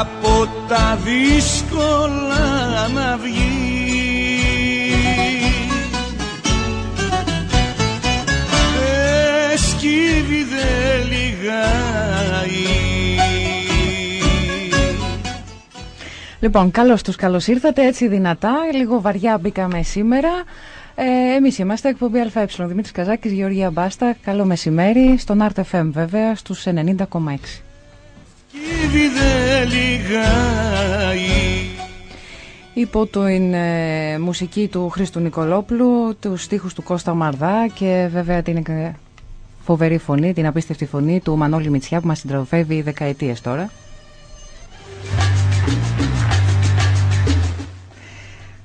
από τα δύσκολα να βγεις Σκύβει δε λιγάει Λοιπόν, καλώς τους καλώς ήρθατε, έτσι δυνατά, λίγο βαριά μπήκαμε σήμερα. Ε, εμείς είμαστε εκπομπή ΑΕ, Δημήτρης Καζάκης, Γεωργία Μπάστα, καλό μεσημέρι, στον Art FM βέβαια, στους 90,6. Υπό την ε, μουσική του Χρήστου Νικολόπουλου, τους στίχους του Κώστα Μαρδά και βέβαια την ε, φοβερή φωνή, την απίστευτη φωνή του Μανώλη Μητσιά που μας συντροφεύει δεκαετίες τώρα.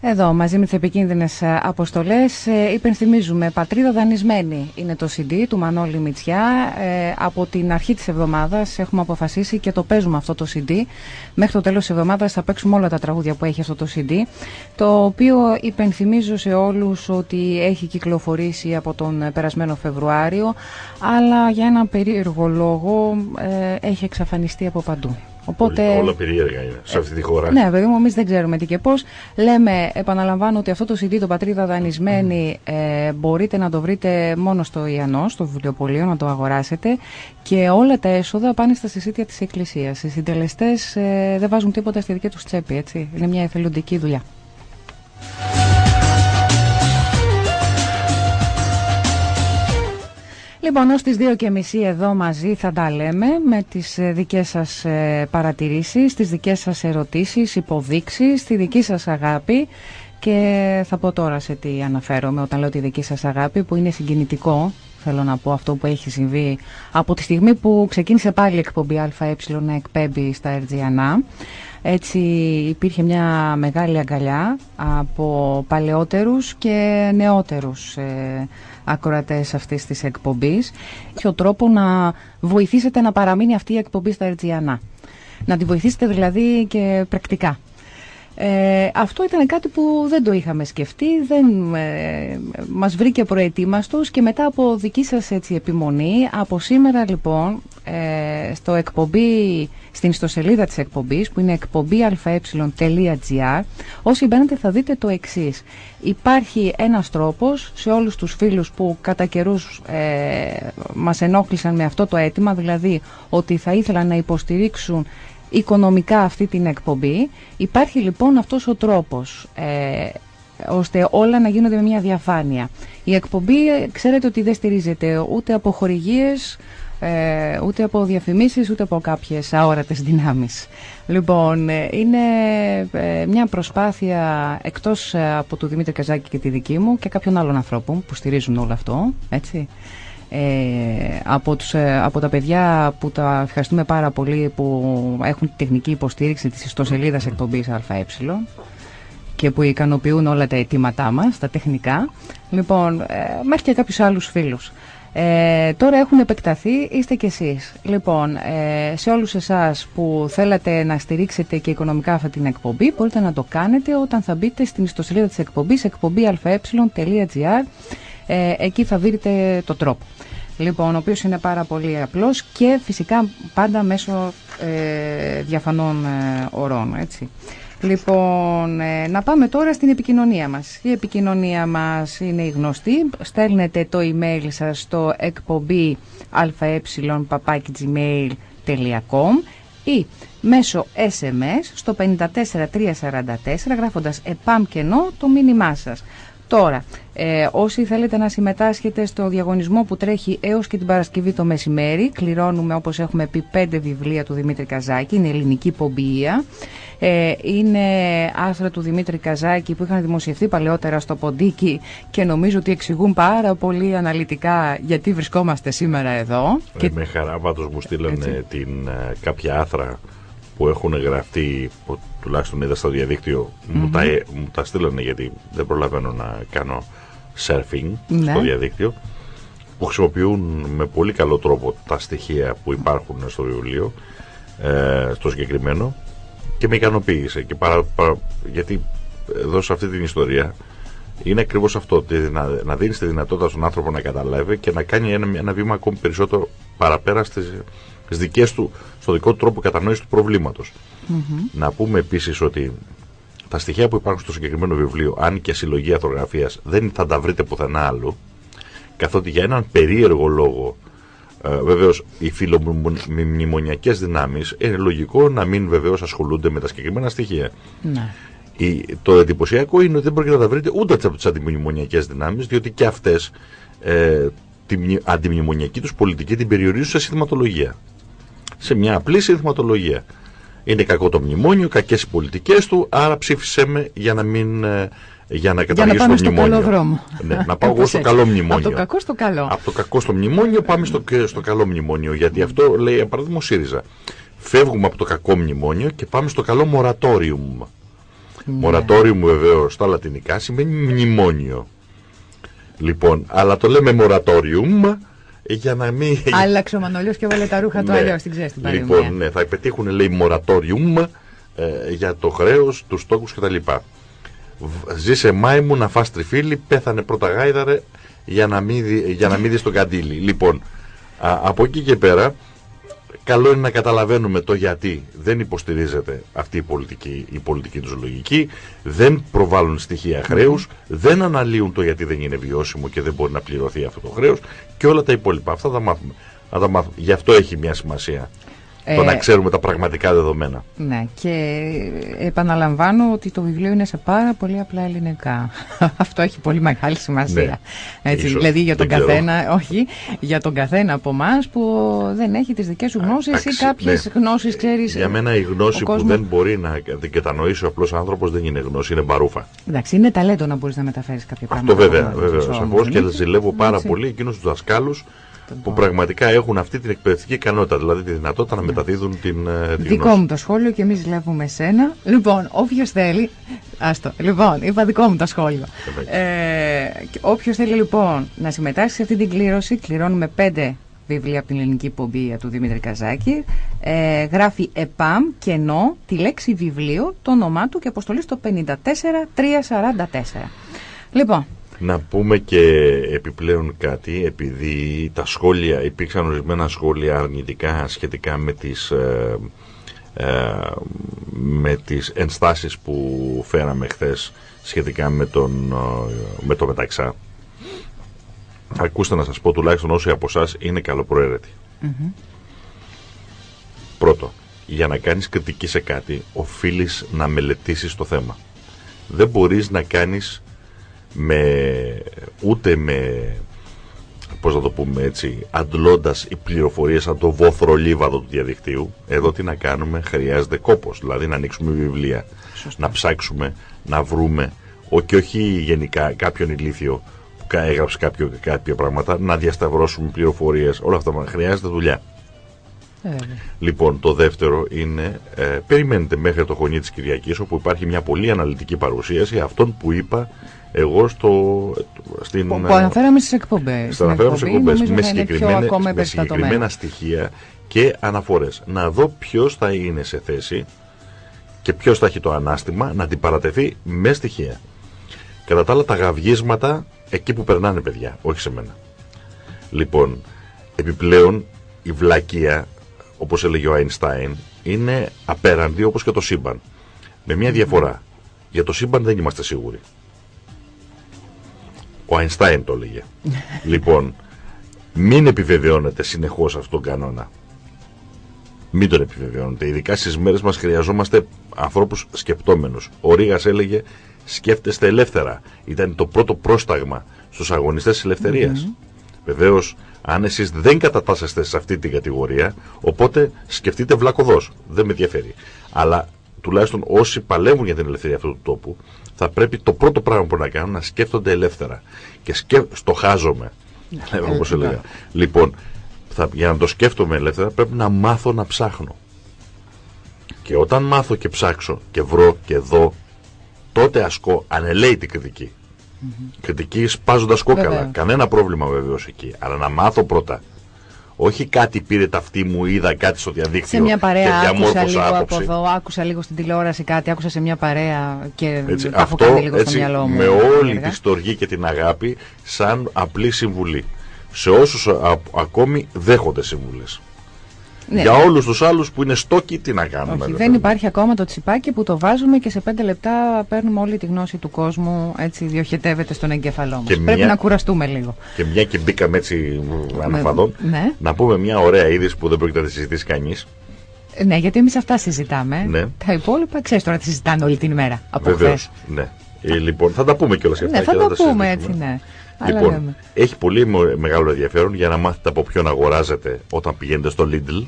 Εδώ μαζί με τις επικίνδυνες αποστολές ε, υπενθυμίζουμε Πατρίδα Δανεισμένη είναι το CD του Μανώλη Μητσιά. Ε, από την αρχή της εβδομάδας έχουμε αποφασίσει και το παίζουμε αυτό το CD. Μέχρι το τέλος της εβδομάδας θα παίξουμε όλα τα τραγούδια που έχει αυτό το CD. Το οποίο υπενθυμίζω σε όλους ότι έχει κυκλοφορήσει από τον περασμένο Φεβρουάριο, αλλά για ένα περίεργο λόγο ε, έχει εξαφανιστεί από παντού. Οπότε, όλα περίεργα είναι σε αυτή τη χώρα. Ναι, παιδί μου, εμείς δεν ξέρουμε τι και πώς. Λέμε, επαναλαμβάνω ότι αυτό το CD, το Πατρίδα Δανεισμένη, ε, μπορείτε να το βρείτε μόνο στο Ιανό, στο βιβλιοπωλείο, να το αγοράσετε. Και όλα τα έσοδα πάνε στα συσίτια της Εκκλησίας. Οι συντελεστές ε, δεν βάζουν τίποτα στη δική τους τσέπη, έτσι. Είναι μια εθελοντική δουλειά. Λοιπόν, ως τις δύο και μισή εδώ μαζί θα τα λέμε με τις ε, δικές σας ε, παρατηρήσεις, τις δικές σας ερωτήσεις, υποδείξεις, τη δική σας αγάπη και θα πω τώρα σε τι αναφέρομαι όταν λέω τη δική σας αγάπη που είναι συγκινητικό θέλω να πω αυτό που έχει συμβεί από τη στιγμή που ξεκίνησε πάλι η εκπομπή ΑΕ να εκπέμπει στα Ερτζιανά. Έτσι υπήρχε μια μεγάλη αγκαλιά από παλαιότερους και νεότερους ε, ακροατές αυτής της εκπομπής και ο τρόπο να βοηθήσετε να παραμείνει αυτή η εκπομπή στα Ερτζιανά. Να τη βοηθήσετε δηλαδή και πρακτικά. Ε, αυτό ήταν κάτι που δεν το είχαμε σκεφτεί, δεν ε, μας βρήκε προετοίμαστος και μετά από δική σας έτσι, επιμονή, από σήμερα λοιπόν ε, στο εκπομπή, στην ιστοσελίδα της εκπομπής που είναι εκπομπή.αε.gr όσοι μπαίνετε θα δείτε το εξής. Υπάρχει ένας τρόπος σε όλους τους φίλους που κατά καιρούς ε, μας ενόχλησαν με αυτό το αίτημα, δηλαδή ότι θα ήθελαν να υποστηρίξουν οικονομικά αυτή την εκπομπή. Υπάρχει λοιπόν αυτός ο τρόπος ε, ώστε όλα να γίνονται με μια διαφάνεια. Η εκπομπή ξέρετε ότι δεν στηρίζεται ούτε από χορηγίες, ε, ούτε από διαφημίσεις, ούτε από κάποιες αόρατες δυνάμεις. Λοιπόν, ε, είναι ε, μια προσπάθεια εκτός από του Δημήτρη Καζάκη και τη δική μου και κάποιων άλλων ανθρώπων που στηρίζουν όλο αυτό, έτσι ε, από, τους, ε, από τα παιδιά που τα ευχαριστούμε πάρα πολύ που έχουν τεχνική υποστήριξη της ιστοσελίδας εκπομπής ΑΕ και που ικανοποιούν όλα τα αιτήματά μας, τα τεχνικά. Λοιπόν, ε, μέχρι και κάποιους άλλους φίλους. Ε, τώρα έχουν επεκταθεί, είστε κι εσείς. Λοιπόν, ε, σε όλους εσάς που θέλατε να στηρίξετε και οικονομικά αυτή την εκπομπή, μπορείτε να το κάνετε όταν θα μπείτε στην ιστοσελίδα της εκπομπής, εκπομπή.αε.gr ε, εκεί θα βρείτε το τρόπο. Λοιπόν, ο οποίος είναι πάρα πολύ απλός και φυσικά πάντα μέσω ε, διαφανών ε, ορών, έτσι. Λοιπόν, ε, να πάμε τώρα στην επικοινωνία μας. Η επικοινωνία μας είναι η γνωστή. Στέλνετε το email σας στο εκπομπή αε.gmail.com ή μέσω SMS στο 54344 γράφοντας επάμ κενό το μήνυμά σας. Τώρα, ε, όσοι θέλετε να συμμετάσχετε στο διαγωνισμό που τρέχει έως και την Παρασκευή το μεσημέρι, κληρώνουμε όπως έχουμε πει πέντε βιβλία του Δημήτρη Καζάκη, είναι ελληνική πομπία. Ε, είναι άθρα του Δημήτρη Καζάκη που είχαν δημοσιευθεί παλαιότερα στο Ποντίκι και νομίζω ότι εξηγούν πάρα πολύ αναλυτικά γιατί βρισκόμαστε σήμερα εδώ. Ε, και... Με χαρά πάντως μου στείλανε την, ε, κάποια άθρα που έχουν γραφτεί, που τουλάχιστον είδα στο διαδίκτυο, μου, τα, μου τα στείλανε γιατί δεν προλαβαίνω να κάνω surfing ναι. στο διαδίκτυο, που χρησιμοποιούν με πολύ καλό τρόπο τα στοιχεία που υπάρχουν στο βιβλίο, ε, στο συγκεκριμένο, και με ικανοποίησε. Και παρα, γιατί εδώ σε αυτή την ιστορία είναι ακριβώς αυτό, ότι να, να δίνεις τη δυνατότητα στον άνθρωπο να καταλάβει και να κάνει ένα, ένα βήμα ακόμη περισσότερο παραπέρα στις, στις δικές του, στο δικό του τρόπο κατανόησης του προβλήματος. Να πούμε επίσης ότι τα στοιχεία που υπάρχουν στο συγκεκριμένο βιβλίο, αν και συλλογή αθρογραφίας, δεν θα τα βρείτε πουθενά άλλου, καθότι για έναν περίεργο λόγο ε, Βεβαίως, οι φιλομνημονιακές δυνάμεις είναι λογικό να μην βεβαίως ασχολούνται με τα συγκεκριμένα στοιχεία. Ναι. Η, το εντυπωσιακό είναι ότι δεν πρόκειται να τα βρείτε ούτε από τις αντιμνημονιακές δυνάμεις, διότι και αυτές ε, την αντιμνημονιακή τους πολιτική την περιορίζουν σε συνθηματολογία. Σε μια απλή συνθηματολογία. Είναι κακό το μνημόνιο, κακές οι πολιτικές του, άρα ψήφισε με για να μην. Ε, για να καταργήσω το μνημόνιο. Καλό δρόμο. Ναι, να πάω εγώ στο καλό μνημόνιο. Από το κακό στο καλό. Από το κακό στο μνημόνιο πάμε στο, στο καλό μνημόνιο. Γιατί αυτό λέει, για παράδειγμα, ο ΣΥΡΙΖΑ. Φεύγουμε από το κακό μνημόνιο και πάμε στο καλό μορατόριουμ. Ναι. Μορατόριουμ βεβαίως στα λατινικά σημαίνει μνημόνιο. Λοιπόν, αλλά το λέμε μορατόριουμ για να μην. Άλλαξε ο Μανολιός και βάλε τα ρούχα του ναι. αλλιώς, την ξέρει την Λοιπόν, ναι, θα πετύχουν λέει μορατόριουμ ε, για το χρέος, τους τόκου κτλ. Ζήσε μάη μου να φας τριφύλι, πέθανε πρώτα γάιδαρε για να μην, για να μην δεις τον καντήλι. Λοιπόν, α, από εκεί και πέρα, καλό είναι να καταλαβαίνουμε το γιατί δεν υποστηρίζεται αυτή η πολιτική, η πολιτική τους λογική, δεν προβάλλουν στοιχεία χρέους, δεν αναλύουν το γιατί δεν είναι βιώσιμο και δεν μπορεί να πληρωθεί αυτό το χρέος και όλα τα υπόλοιπα. Αυτά θα μάθουμε. Θα τα μάθουμε. Γι' αυτό έχει μια σημασία το να ε, ξέρουμε τα πραγματικά δεδομένα. Ναι, και επαναλαμβάνω ότι το βιβλίο είναι σε πάρα πολύ απλά ελληνικά. Αυτό έχει πολύ μεγάλη σημασία. Ναι, Έτσι, δηλαδή για τον καθένα, όχι, για τον καθένα από εμάς που δεν έχει τις δικές σου γνώσεις ή κάποιες ναι. γνώσεις, ξέρεις. Για μένα η γνώση που δεν μπορεί να την κατανοήσει ο απλός άνθρωπος δεν είναι γνώση, είναι μπαρούφα. Εντάξει, είναι ταλέντο να μπορείς να μεταφέρεις κάποια πράγματα. Αυτό βέβαια, βέβαια, σαφώς και ζηλεύω πάρα πολύ εκείνους τους δασκάλους που πραγματικά έχουν αυτή την εκπαιδευτική ικανότητα, δηλαδή τη δυνατότητα να ναι. μεταδίδουν την, ε, την Δικό μου το σχόλιο και εμείς βλέπουμε εσένα. Λοιπόν, όποιος θέλει. Άστο. Λοιπόν, είπα δικό μου το σχόλιο. Ε, όποιος θέλει λοιπόν να συμμετάσχει σε αυτή την κλήρωση, κληρώνουμε πέντε βιβλία από την ελληνική πομπία του Δημήτρη Καζάκη. Ε, γράφει ΕΠΑΜ, κενό, τη λέξη βιβλίο, το όνομά του και αποστολή στο 54344. Λοιπόν, να πούμε και επιπλέον κάτι, επειδή τα σχόλια, υπήρξαν ορισμένα σχόλια αρνητικά σχετικά με τις, ε, ε, με τις ενστάσεις που φέραμε χθες σχετικά με, τον, ε, με το μεταξά. Ακούστε να σας πω τουλάχιστον όσοι από εσάς είναι καλοπροαίρετοι. Πρώτο, για να κάνεις κριτική σε κάτι, οφείλεις να μελετήσεις το θέμα. Δεν μπορείς να κάνεις με, ούτε με πώς να το πούμε έτσι, αντλώντας οι πληροφορίες από το βόθρο λίβαδο του διαδικτύου, εδώ τι να κάνουμε, χρειάζεται κόπος, δηλαδή να ανοίξουμε βιβλία, να ψάξουμε, να βρούμε, ο, και όχι γενικά κάποιον ηλίθιο που έγραψε κάποιο, κάποια πράγματα, να διασταυρώσουμε πληροφορίες, όλα αυτά χρειάζεται δουλειά. Ε, λοιπόν, το δεύτερο είναι, ε, περιμένετε μέχρι το χωνί της Κυριακής, όπου υπάρχει μια πολύ αναλυτική παρουσίαση αυτών που είπα εγώ στο, στην, που, που αναφέραμε στις εκπομπές. Στην αναφέραμε στις εκπομπές με, συγκεκριμένα, με συγκεκριμένα στοιχεία και αναφορές. Να δω ποιος θα είναι σε θέση και ποιος θα έχει το ανάστημα να την παρατεθεί με στοιχεία. Κατά τα άλλα τα γαυγίσματα εκεί που περνάνε παιδιά, όχι σε μένα. Λοιπόν, επιπλέον η βλακεία, όπως έλεγε ο Αϊνστάιν, είναι απέραντη όπως και το σύμπαν. Με μια διαφορά. Για το σύμπαν δεν είμαστε σίγουροι. Ο Αϊνστάιν το έλεγε. λοιπόν, μην επιβεβαιώνετε συνεχώς αυτόν τον κανόνα. Μην τον επιβεβαιώνετε. Ειδικά στις μέρες μας χρειαζόμαστε ανθρώπους σκεπτόμενους. Ο Ρίγα έλεγε σκέφτεστε ελεύθερα. Ήταν το πρώτο πρόσταγμα στους αγωνιστές της ελευθερίας. Mm Βεβαίως, αν εσείς δεν κατατάσσεστε σε αυτή την κατηγορία, οπότε σκεφτείτε βλακοδό. Δεν με ενδιαφέρει. Αλλά τουλάχιστον όσοι παλεύουν για την ελευθερία αυτού του τόπου, θα πρέπει το πρώτο πράγμα που να κάνουν να σκέφτονται ελεύθερα. Και σκέφ... στοχάζομαι. Ναι, όπως έλεγα. Ναι. Λοιπόν, θα, για να το σκέφτομαι ελεύθερα πρέπει να μάθω να ψάχνω. Και όταν μάθω και ψάξω και βρω και δω, τότε ασκώ ανελαίτη κριτική. Mm-hmm. Κριτική σπάζοντας κόκαλα. Κανένα πρόβλημα βεβαίως εκεί. Αλλά να μάθω πρώτα όχι κάτι πήρε ταυτή μου, είδα κάτι στο διαδίκτυο. Σε μια παρέα άκουσα λίγο άποψη. από εδώ, άκουσα λίγο στην τηλεόραση κάτι, άκουσα σε μια παρέα και έτσι, τα αυτό, έχω κάνει λίγο έτσι, στο μυαλό μου. Με όλη τη στοργή και την αγάπη, σαν απλή συμβουλή. σε όσους α- ακόμη δέχονται σύμβουλες. Ναι. Για όλους τους άλλους που είναι στόκοι, τι να κάνουμε. Όχι, ρε δεν παιδί. υπάρχει ακόμα το τσιπάκι που το βάζουμε και σε πέντε λεπτά παίρνουμε όλη τη γνώση του κόσμου, έτσι διοχετεύεται στον εγκέφαλό μας. Και Πρέπει μια- να κουραστούμε λίγο. Και μια και μπήκαμε έτσι αναφαδόν, ναι. να πούμε μια ωραία είδηση που δεν πρόκειται να τη συζητήσει κανείς. Ε, Ναι, γιατί εμείς αυτά συζητάμε. Ναι. Τα υπόλοιπα ξέρεις τώρα τι συζητάνε όλη την ημέρα. Από Βεβαίως, χθες. ναι. Ε, λοιπόν, θα τα πούμε κιόλας αυτά. Ναι, θα και το τα πούμε συζητήσουμε. έτσι, ναι. Αλλά Λοιπόν, λέμε. έχει πολύ μο- μεγάλο ενδιαφέρον για να μάθετε από ποιον αγοράζετε όταν πηγαίνετε στο Lidl.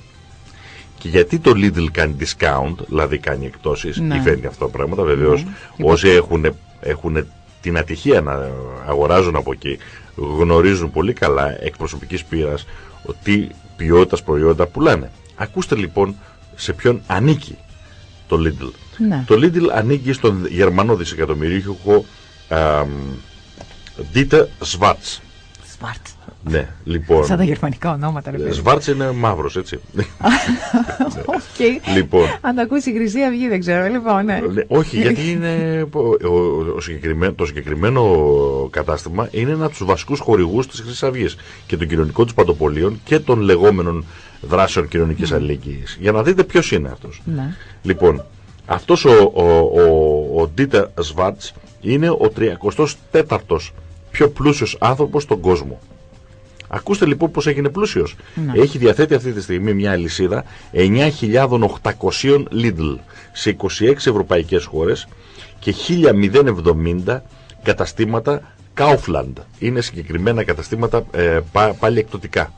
Και γιατί το Lidl κάνει discount, δηλαδή κάνει εκτόσεις, Ναι. ή φέρνει αυτά τα πράγματα. Βεβαίως, Ναι. όσοι έχουν, έχουν την ατυχία να αγοράζουν από εκεί, γνωρίζουν πολύ καλά εκ προσωπικής πείρας τι ποιότητας προϊόντα πουλάνε. Ακούστε λοιπόν σε ποιον ανήκει το Lidl. Ναι. Το Lidl ανήκει στον Γερμανό δισεκατομμυρίουχο α, Dieter Schwarz. Schwarz. Ναι, λοιπόν. Σαν τα γερμανικά ονόματα, ρε παιδί. Σβάρτς είναι μαύρος, έτσι. Οκ. λοιπόν, Αν το ακούσει η Χρυσή Αυγή, δεν ξέρω. Λοιπόν, ναι. ναι, όχι, γιατί είναι, ο, ο- ο συγκεκριμένος, το συγκεκριμένο κατάστημα είναι ένας από τους βασικούς χορηγούς της Χρυσής Αυγής και των κοινωνικών τους παντοπολίων και των λεγόμενων δράσεων κοινωνικής αλληλεγγύης. Για να δείτε ποιος είναι αυτός. Ναι. Λοιπόν, αυτός ο, ο, ο, ο Dieter Schwarz είναι ο 34ος πιο πλούσιος άνθρωπος στον κόσμο. Ακούστε λοιπόν πώς έγινε πλούσιος. Ναι. Έχει διαθέτει αυτή τη στιγμή μια αλυσίδα 9.800 Lidl σε 26 ευρωπαϊκές χώρες και 1.070 καταστήματα Kaufland. Είναι συγκεκριμένα καταστήματα ε, πά- πάλι εκπτωτικά.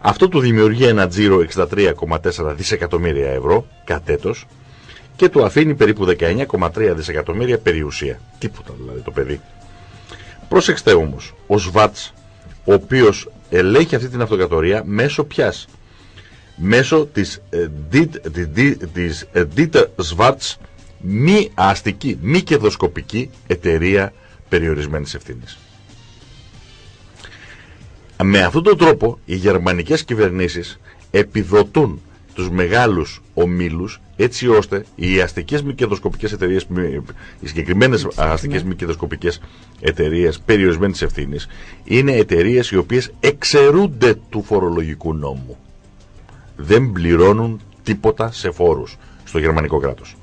Αυτό του δημιουργεί ένα τζίρο 63,4 δισεκατομμύρια ευρώ κατ' έτος και του αφήνει περίπου 19,3 δισεκατομμύρια περιουσία. Τίποτα δηλαδή το παιδί. Πρόσεξτε όμως, ο Σβάτς, ο οποίος ελέγχει αυτή την αυτοκρατορία μέσω ποιας. Μέσω της, ε, Dit- της, Di- της ε, Dieter Schwarz μη αστική, μη κερδοσκοπική εταιρεία περιορισμένης ευθύνης. Με αυτόν τον τρόπο οι γερμανικές κυβερνήσεις επιδοτούν τους μεγάλους ομίλους έτσι ώστε οι αστικές μη κερδοσκοπικές εταιρείες, μη- οι συγκεκριμένες αστικές μη κερδοσκοπικές εταιρείες περιορισμένης ευθύνης είναι εταιρείες οι οποίες εξαιρούνται του φορολογικού νόμου. Δεν πληρώνουν τίποτα σε φόρους στο γερμανικό κράτος.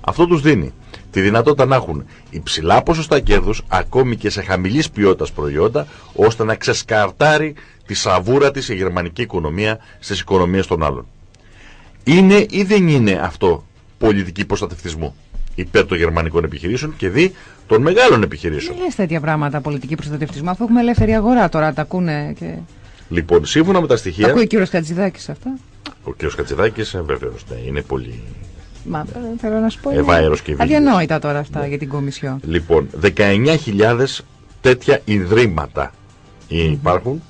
Αυτό τους δίνει τη δυνατότητα να έχουν υψηλά ποσοστά κέρδους ακόμη και σε χαμηλής ποιότητας προϊόντα ώστε να ξεσκαρτάρει τη σαβούρα της η γερμανική οικονομία στις οικονομίες των άλλων. Είναι ή δεν είναι αυτό πολιτική προστατευτισμού υπέρ των γερμανικών επιχειρήσεων και δι των μεγάλων επιχειρήσεων; Δεν λες τέτοια πράγματα πολιτική προστατευτισμό, αφού έχουμε ελεύθερη αγορά τώρα, τα ακούνε και... Λοιπόν, σύμφωνα με τα Τα στοιχεία, ακούει ο κύριος Κατζηδάκης αυτά. ο κ. Κατσιδάκης ε, βεβαίως ναι, είναι πολύ... Μα ε, θέλω να σου πω. είναι Ευάερος και βίλιος. Αδιανόητα τώρα αυτά για την Κομισιόν. Λοιπόν, 19.000 τέτοια ιδρύματα υπάρχουν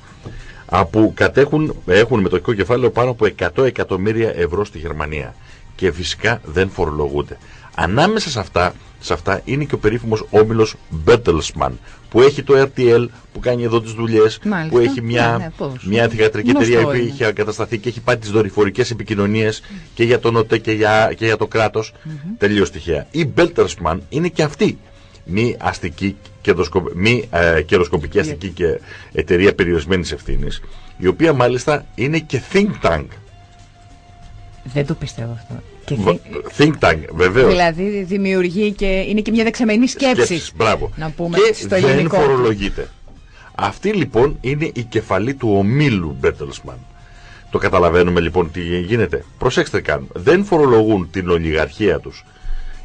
α, που κατέχουν, έχουν μετοχικό κεφάλαιο πάνω από 100 εκατομμύρια ευρώ στη Γερμανία και φυσικά δεν φορολογούνται. Ανάμεσα σε αυτά, σε αυτά είναι και ο περίφημος όμιλος Bertelsmann που έχει το RTL που κάνει εδώ τις δουλειές, Μάλιστα. που έχει μια, Ναι, ναι, πώς. μια θεατρική Γνωστό εταιρεία που είναι. έχει εγκατασταθεί και έχει πάει τις δορυφορικές επικοινωνίες και για τον ΟΤΕ και για, και για το κράτος. Τελείως τυχαία. Η Bertelsmann είναι και αυτή μη αστική κερδοσκοπ... μη ε, κερδοσκοπική αστική και εταιρεία περιορισμένης ευθύνης η οποία μάλιστα είναι και think tank. Δεν το πιστεύω αυτό. Και Β- δι- Think tank, βεβαίως. Δηλαδή δημιουργεί και είναι και μια δεξαμενή σκέψη. Σκέψεις, μπράβο. Να πούμε και στο δεν ελληνικό. φορολογείται. Αυτή λοιπόν είναι η κεφαλή του ομίλου Bertelsmann. Το καταλαβαίνουμε λοιπόν τι γίνεται. Προσέξτε καν. Δεν φορολογούν την ολιγαρχία τους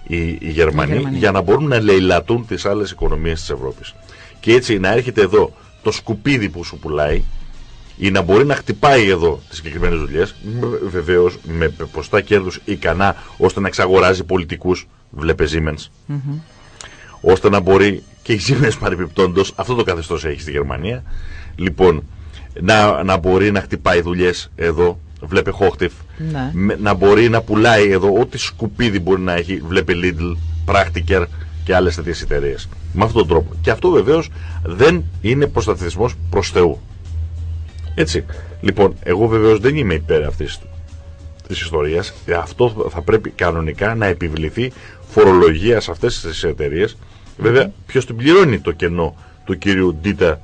οι, οι, Γερμανοί, Γερμανοί. για να μπορούν να λαιλατούν τις άλλες οικονομίες της Ευρώπης. Και έτσι να έρχεται εδώ το σκουπίδι που σου πουλάει ή να μπορεί να χτυπάει εδώ τις συγκεκριμένες δουλειές, βεβαίως με ποστά κέρδους ικανά ώστε να εξαγοράζει πολιτικούς, βλέπε Siemens, ώστε να μπορεί και οι Siemens παρεμπιπτόντως, αυτό το καθεστώς έχει στη Γερμανία, λοιπόν, να, να μπορεί να χτυπάει δουλειές εδώ, βλέπε Hochtief, Ναι. με- να μπορεί να πουλάει εδώ ό,τι σκουπίδι μπορεί να έχει, βλέπε Lidl, Practiker και άλλες τέτοιες εταιρείες. Με αυτόν τον τρόπο. Και αυτό βεβαίως δεν είναι προστατευτισμός προς Θεού. Έτσι. Λοιπόν, εγώ βεβαίως δεν είμαι υπέρ αυτής της ιστορίας. Ε, Αυτό θα πρέπει κανονικά να επιβληθεί φορολογία σε αυτές τις εταιρείες. Βέβαια, ποιος την πληρώνει το κενό του κύριου Ντίτα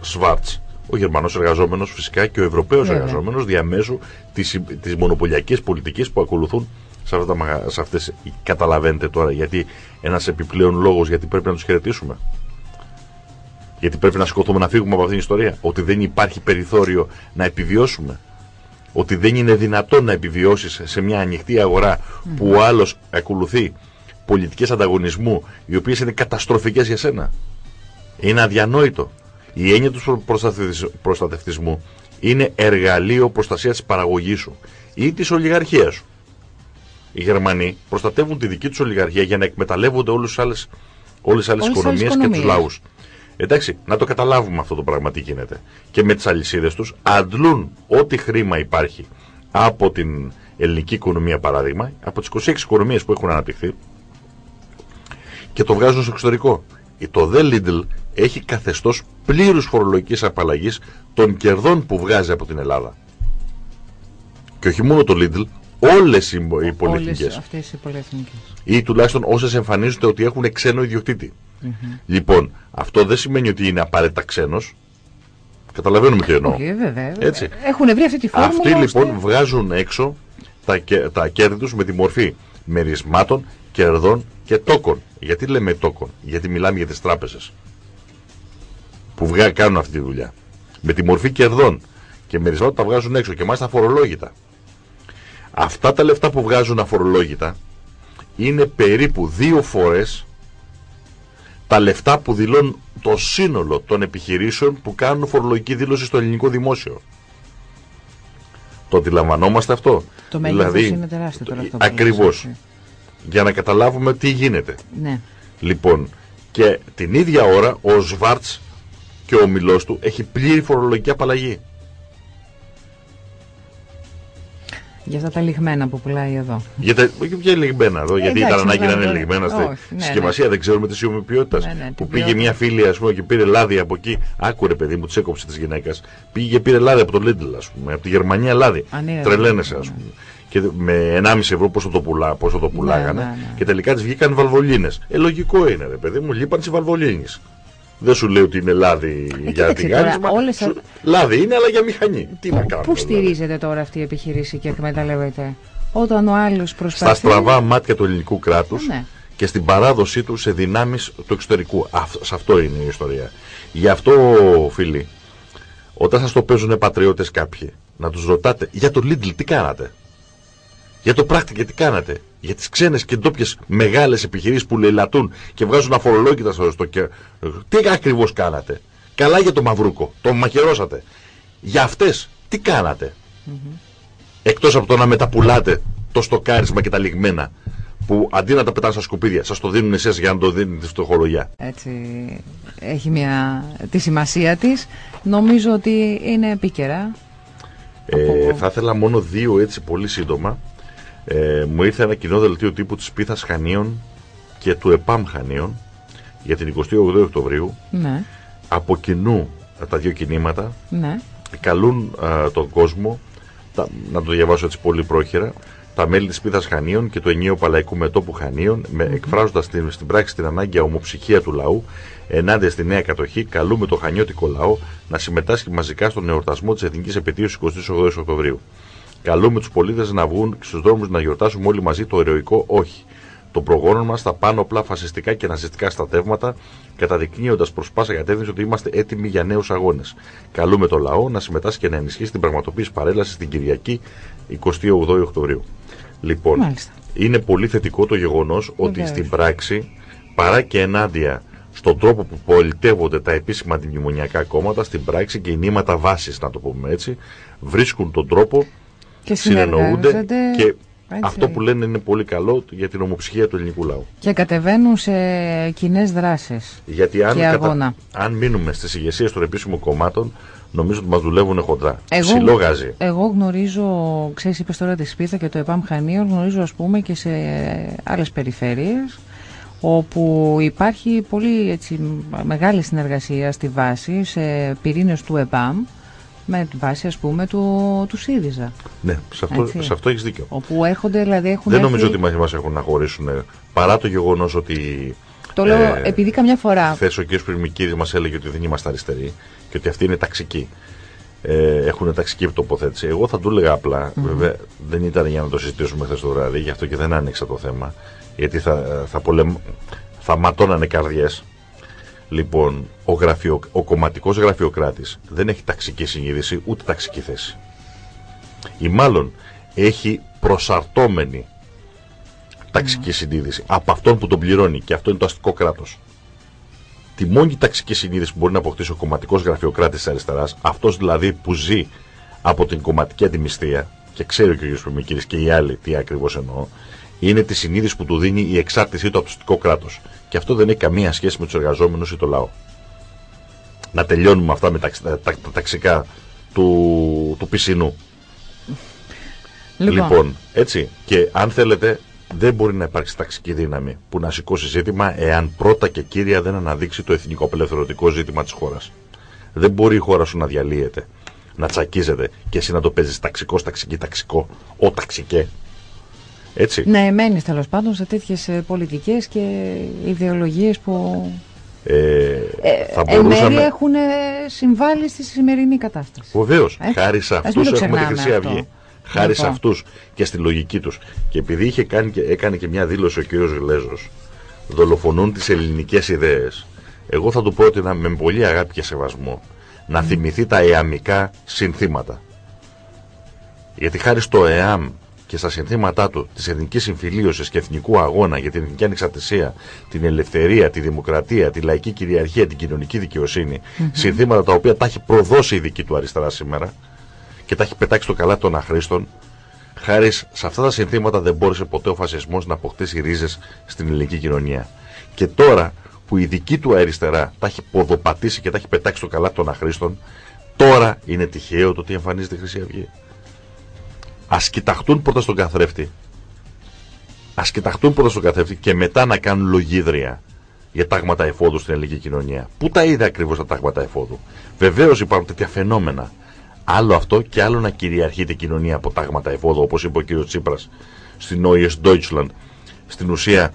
Σβάρτς, ο Γερμανός εργαζόμενος φυσικά και ο Ευρωπαίος Βέβαια. εργαζόμενος διαμέσου της, της μονοπωλιακής πολιτικής που ακολουθούν σε, αυτά τα, μαγα- σε αυτές. Καταλαβαίνετε τώρα γιατί ένας επιπλέον λόγος γιατί πρέπει να τους χαιρετήσουμε. Γιατί πρέπει να σηκωθούμε να φύγουμε από αυτήν την ιστορία. Ότι δεν υπάρχει περιθώριο να επιβιώσουμε. Ότι δεν είναι δυνατόν να επιβιώσεις σε μια ανοιχτή αγορά που ο άλλος ακολουθεί πολιτικές ανταγωνισμού οι οποίες είναι καταστροφικές για σένα. Είναι αδιανόητο. Η έννοια του προ- προστατευτισ- προστατευτισμού είναι εργαλείο προστασίας της παραγωγής σου ή της ολιγαρχίας σου. Οι Γερμανοί προστατεύουν τη δική τους ολιγαρχία για να εκμεταλλεύονται όλε τις άλλε όλες τις άλλες Όλες τις οικονομίες άλλες και τους οικονομίες. λαούς. Εντάξει, να το καταλάβουμε αυτό το πράγμα τι γίνεται. Και με τις αλυσίδες τους αντλούν ό,τι χρήμα υπάρχει από την ελληνική οικονομία, παράδειγμα, από τις 26 οικονομίες που έχουν αναπτυχθεί και το βγάζουν στο εξωτερικό. Το The Lidl έχει καθεστώς πλήρους φορολογικής απαλλαγής των κερδών που βγάζει από την Ελλάδα. Και όχι μόνο το Lidl, όλες οι, οι Όλες πολυεθνικές αυτές οι πολυεθνικές. ή τουλάχιστον όσες εμφανίζονται ότι έχουν ξένο ιδιοκτήτη. Λοιπόν, αυτό δεν σημαίνει ότι είναι απαραίτητα ξένος. Καταλαβαίνουμε τι εννοώ. Όχι, βέβαια. Έτσι. Έχουν βρει αυτή τη φόρμουλα. Αυτοί ώστε- λοιπόν βγάζουν έξω τα, κε- τα κέρδη τους με τη μορφή μερισμάτων, κερδών και τόκων. Γιατί λέμε τόκων, γιατί μιλάμε για τις τράπεζες που βγα, κάνουν αυτή τη δουλειά. Με τη μορφή κερδών και μερισμάτων τα βγάζουν έξω και μάλιστα αφορολόγητα. Αυτά τα λεφτά που βγάζουν αφορολόγητα είναι περίπου δύο φορές τα λεφτά που δηλώνουν το σύνολο των επιχειρήσεων που κάνουν φορολογική δήλωση στο ελληνικό δημόσιο. Το αντιλαμβανόμαστε αυτό; Το μέγεθος είναι τεράστιο τώρα αυτό που Ακριβώς. λες, έτσι. Για να καταλάβουμε τι γίνεται. Ναι. Λοιπόν, και την ίδια ώρα ο Σβάρτς και ο μιλός του έχει πλήρη φορολογική απαλλαγή. Για αυτά τα λιγμένα που πουλάει εδώ. Γιατί για λιγμένα εδώ, γιατί εντάξει, ήταν ανάγκη να μιλάμε είναι τώρα. λιγμένα στη Όχι, ναι, συσκευασία, δεν ξέρουμε τη ποιότητα. Ναι, ναι, που την πήγε ποιότητα. μια φίλη, ας πούμε, και πήρε λάδι από εκεί. Άκουρε, παιδί μου, τη έκοψε της γυναίκας. Πήγε και πήρε λάδι από το Lidl, ας πούμε, από τη Γερμανία λάδι. Α, ναι, Τρελαίνεσαι, ναι, ας ναι. πούμε. Και με 1,5 ευρώ πόσο το, πουλά, πόσο το πουλάγανε. ναι, ναι. Και τελικά της βγήκαν βαλβολίνες. Ε, λογικό είναι, ρε παιδί μου, λείπαν τις βαλβολίνες. Δεν σου λέει ότι είναι λάδι για Ε, κοίταξε την τώρα, γάνισμα. όλες Σου- α- Λάδι είναι, αλλά για μηχανή. Τι να κάνουμε. Πού δηλαδή. στηρίζεται τώρα αυτή η επιχείρηση και εκμεταλλεύεται; Όταν ο άλλος Στα προσπαθεί... στραβά μάτια του ελληνικού κράτους Ναι. και στην παράδοσή του σε δυνάμεις του εξωτερικού. Αυ- σε αυτό είναι η ιστορία. Γι' αυτό, φίλοι, όταν σας το παίζουν πατριώτες κάποιοι, να τους ρωτάτε για το Lidl τι κάνατε; Για το πράκτικε τι κάνατε; Για τις ξένες και ντόπιες μεγάλες επιχειρήσεις που λαιλατούν και βγάζουν αφορολόγητα στο στο και... Τι ακριβώς κάνατε; Καλά για το Μαυρούκο. Το μαχαιρώσατε. Για αυτές τι κάνατε; Εκτός από το να μεταπουλάτε το στοκάρισμα και τα λιγμένα που αντί να τα πετάνε στα σκουπίδια σας το δίνουν εσείς για να το δίνετε στη φτωχολογιά. Έτσι έχει μια... τη σημασία της. Νομίζω ότι είναι επίκαιρα. Ε, θα ήθελα μόνο δύο έτσι πολύ σύντομα. Ε, μου ήρθε ένα κοινό δελτίο τύπου της Πίθας Χανίων και του ΕΠΑΜ Χανίων για την 28 Οκτωβρίου. Ναι, Από κοινού ε, τα δύο κινήματα ναι. καλούν α, τον κόσμο, τα, να το διαβάσω έτσι πολύ πρόχειρα, τα μέλη της Πίθας Χανίων και του ενιαίου Παλαϊκού Μετόπου Χανίων, με, εκφράζοντας στην, στην πράξη την ανάγκη ομοψυχία του λαού ενάντια στη νέα κατοχή, καλούμε το χανιώτικο λαό να συμμετάσχει μαζικά στον εορτασμό της Εθνικής Επαιτίου 28 Οκτωβρίου. Καλούμε τους πολίτες να βγουν στους δρόμους να γιορτάσουμε όλοι μαζί το ηρωικό όχι των προγόνων μας στα πάνω απλά φασιστικά και ναζιστικά στρατεύματα, καταδεικνύοντας προς πάσα κατεύθυνση ότι είμαστε έτοιμοι για νέους αγώνες. Καλούμε το λαό να συμμετάσχει και να ενισχύσει την πραγματοποίηση παρέλαση την Κυριακή 28 Οκτωβρίου. Λοιπόν, Μάλιστα. είναι πολύ θετικό το γεγονός ότι Βεβαίως. στην πράξη, παρά και ενάντια στον τρόπο που πολιτεύονται τα επίσημα αντιμνημονιακά κόμματα, στην πράξη και οι νήματα βάσης, να το πούμε έτσι, βρίσκουν τον τρόπο Και συνεννοούνται συνεργάζονται. και έτσι. αυτό που λένε είναι πολύ καλό για την ομοψυχία του ελληνικού λαού. Και κατεβαίνουν σε κοινές δράσεις. Γιατί αν, Και αγώνα. αν μείνουμε στις ηγεσίες των επίσημων κομμάτων, νομίζω ότι μας δουλεύουν χοντρά. Εγώ- Ψηλό γάζι. Εγώ γνωρίζω, ξέρεις είπες τώρα τη Σπίθα και το ΕΠΑΜ Χανίων, γνωρίζω ας πούμε και σε άλλες περιφέρειες όπου υπάρχει πολύ έτσι, μεγάλη συνεργασία στη βάση σε πυρήνες του ΕΠΑΜ με τη βάση ας πούμε του, του ΣΥΡΙΖΑ Ναι, σε αυτό, Έτσι. σε αυτό έχεις δίκιο. όπου έρχονται δηλαδή έχουν Δεν έρθει- νομίζω ότι μας έχουν να χωρίσουν παρά το γεγονός ότι Το λέω ε, επειδή καμιά φορά. Χθες ο κ. Πριμικίδη μας έλεγε ότι δεν είμαστε αριστεροί και ότι αυτοί είναι ταξικοί. Ε, έχουν ταξική τοποθέτηση. Εγώ θα του έλεγα απλά, mm-hmm. βέβαια δεν ήταν για να το συζητήσουμε χθες το βράδυ, γι' αυτό και δεν άνοιξα το θέμα, γιατί θα, θα, πολεμ... θα ματώνανε καρδιές. Λοιπόν, ο, γραφειο... ο κομματικός γραφειοκράτης δεν έχει ταξική συνείδηση ούτε ταξική θέση. Ή μάλλον έχει προσαρτώμενη ταξική συνείδηση από αυτόν που τον πληρώνει και αυτό είναι το αστικό κράτος. Τη μόνη ταξική συνείδηση που μπορεί να αποκτήσει ο κομματικός γραφειοκράτης της αριστεράς, αυτός δηλαδή που ζει από την κομματική αντιμιστία, και ξέρει ο κ. Πεμικύρη και οι άλλοι τι ακριβώς εννοώ, είναι τη συνείδηση που του δίνει η εξάρτησή του από το αστικό κράτος. Και αυτό δεν έχει καμία σχέση με τους εργαζόμενους ή το λαό. Να τελειώνουμε αυτά με τα, τα, τα, τα ταξικά του, του πισινού. Λοιπόν. λοιπόν, έτσι. Και αν θέλετε, δεν μπορεί να υπάρξει ταξική δύναμη που να σηκώσει ζήτημα εάν πρώτα και κύρια δεν αναδείξει το εθνικό απελευθερωτικό ζήτημα της χώρας. Δεν μπορεί η χώρα σου να διαλύεται, να τσακίζεται και εσύ να το παίζεις ταξικό, ταξική, ταξικό, ο ταξικέ. Έτσι. Ναι, μένεις τέλος πάντων σε τέτοιες πολιτικές και ιδεολογίες που. Ε, ε, θα μπορούσαμε... έχουν συμβάλει στη σημερινή κατάσταση. Βεβαίως. Χάρης σε αυτούς έχουμε τη Χρυσή Αυγή. Χάρης σε λοιπόν. αυτούς και στη λογική τους. Και επειδή είχε κάνει και, έκανε και μια δήλωση ο κ. Γλέζος, δολοφονούν τις ελληνικές ιδέες. Εγώ θα του πρότεινα με πολύ αγάπη και σεβασμό να θυμηθεί τα εαμικά συνθήματα. Γιατί χάρη στο ΕΑΜ και στα συνθήματά του της εθνικής συμφιλίωσης και εθνικού αγώνα για την εθνική ανεξαρτησία, την ελευθερία, τη δημοκρατία, τη λαϊκή κυριαρχία, την κοινωνική δικαιοσύνη, συνθήματα τα οποία τα έχει προδώσει η δική του αριστερά σήμερα, και τα έχει πετάξει στο καλά των αχρήστων, χάρη σε αυτά τα συνθήματα δεν μπόρεσε ποτέ ο φασισμός να αποκτήσει ρίζες στην ελληνική κοινωνία. Και τώρα που η δική του αριστερά τα έχει ποδοπατήσει και τα έχει πετάξει στο καλά των αχρήστων, τώρα είναι τυχαίο το ότι εμφανίζεται η Χρυσή Αυγή. Α κοιταχτούν πρώτα στον καθρέφτη. Α κοιταχτούν πρώτα στον καθρέφτη και μετά να κάνουν λογίδρια για τάγματα εφόδου στην ελληνική κοινωνία. Πού τα είδε ακριβώς τα τάγματα εφόδου; Βεβαίως υπάρχουν τέτοια φαινόμενα. Άλλο αυτό και άλλο να κυριαρχείται η κοινωνία από τάγματα εφόδου, όπως είπε ο κ. Τσίπρας στην Neues Deutschland, στην ουσία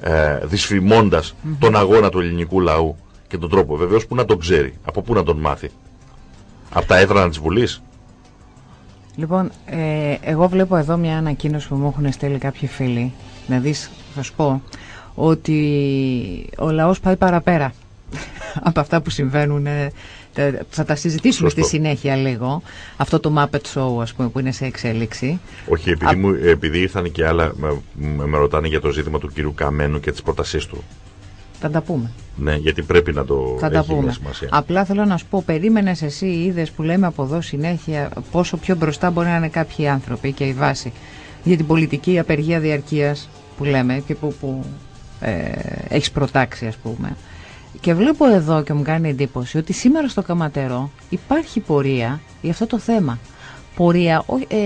ε, δυσφημώντας τον αγώνα του ελληνικού λαού και τον τρόπο. Βεβαίως που να τον ξέρει, από πού να τον μάθει; Από τα έδρανα της Βουλής; Λοιπόν, ε, εγώ βλέπω εδώ μια ανακοίνωση που μου έχουν στέλνει κάποιοι φίλοι. Να δεις, θα σου πω, ότι ο λαός πάει παραπέρα από αυτά που συμβαίνουν ε, θα τα συζητήσουμε στη συνέχεια λίγο. Αυτό το Muppet Show, ας πούμε, που είναι σε εξέλιξη. Όχι, επειδή, μου, επειδή ήρθαν και άλλα, με, με ρωτάνε για το ζήτημα του κύριου Καμένου και τις προτάσεις του. Θα τα πούμε. Ναι, γιατί πρέπει να το θα τα πούμε. Σημασία. Απλά θέλω να σου πω, περίμενες εσύ, είδες που λέμε από εδώ συνέχεια πόσο πιο μπροστά μπορεί να είναι κάποιοι άνθρωποι και η βάση για την πολιτική απεργία διαρκείας που λέμε και που, που ε, έχεις προτάξει, ας πούμε. Και βλέπω εδώ και μου κάνει εντύπωση ότι σήμερα στο Καματερό υπάρχει πορεία για αυτό το θέμα. Πορεία ε,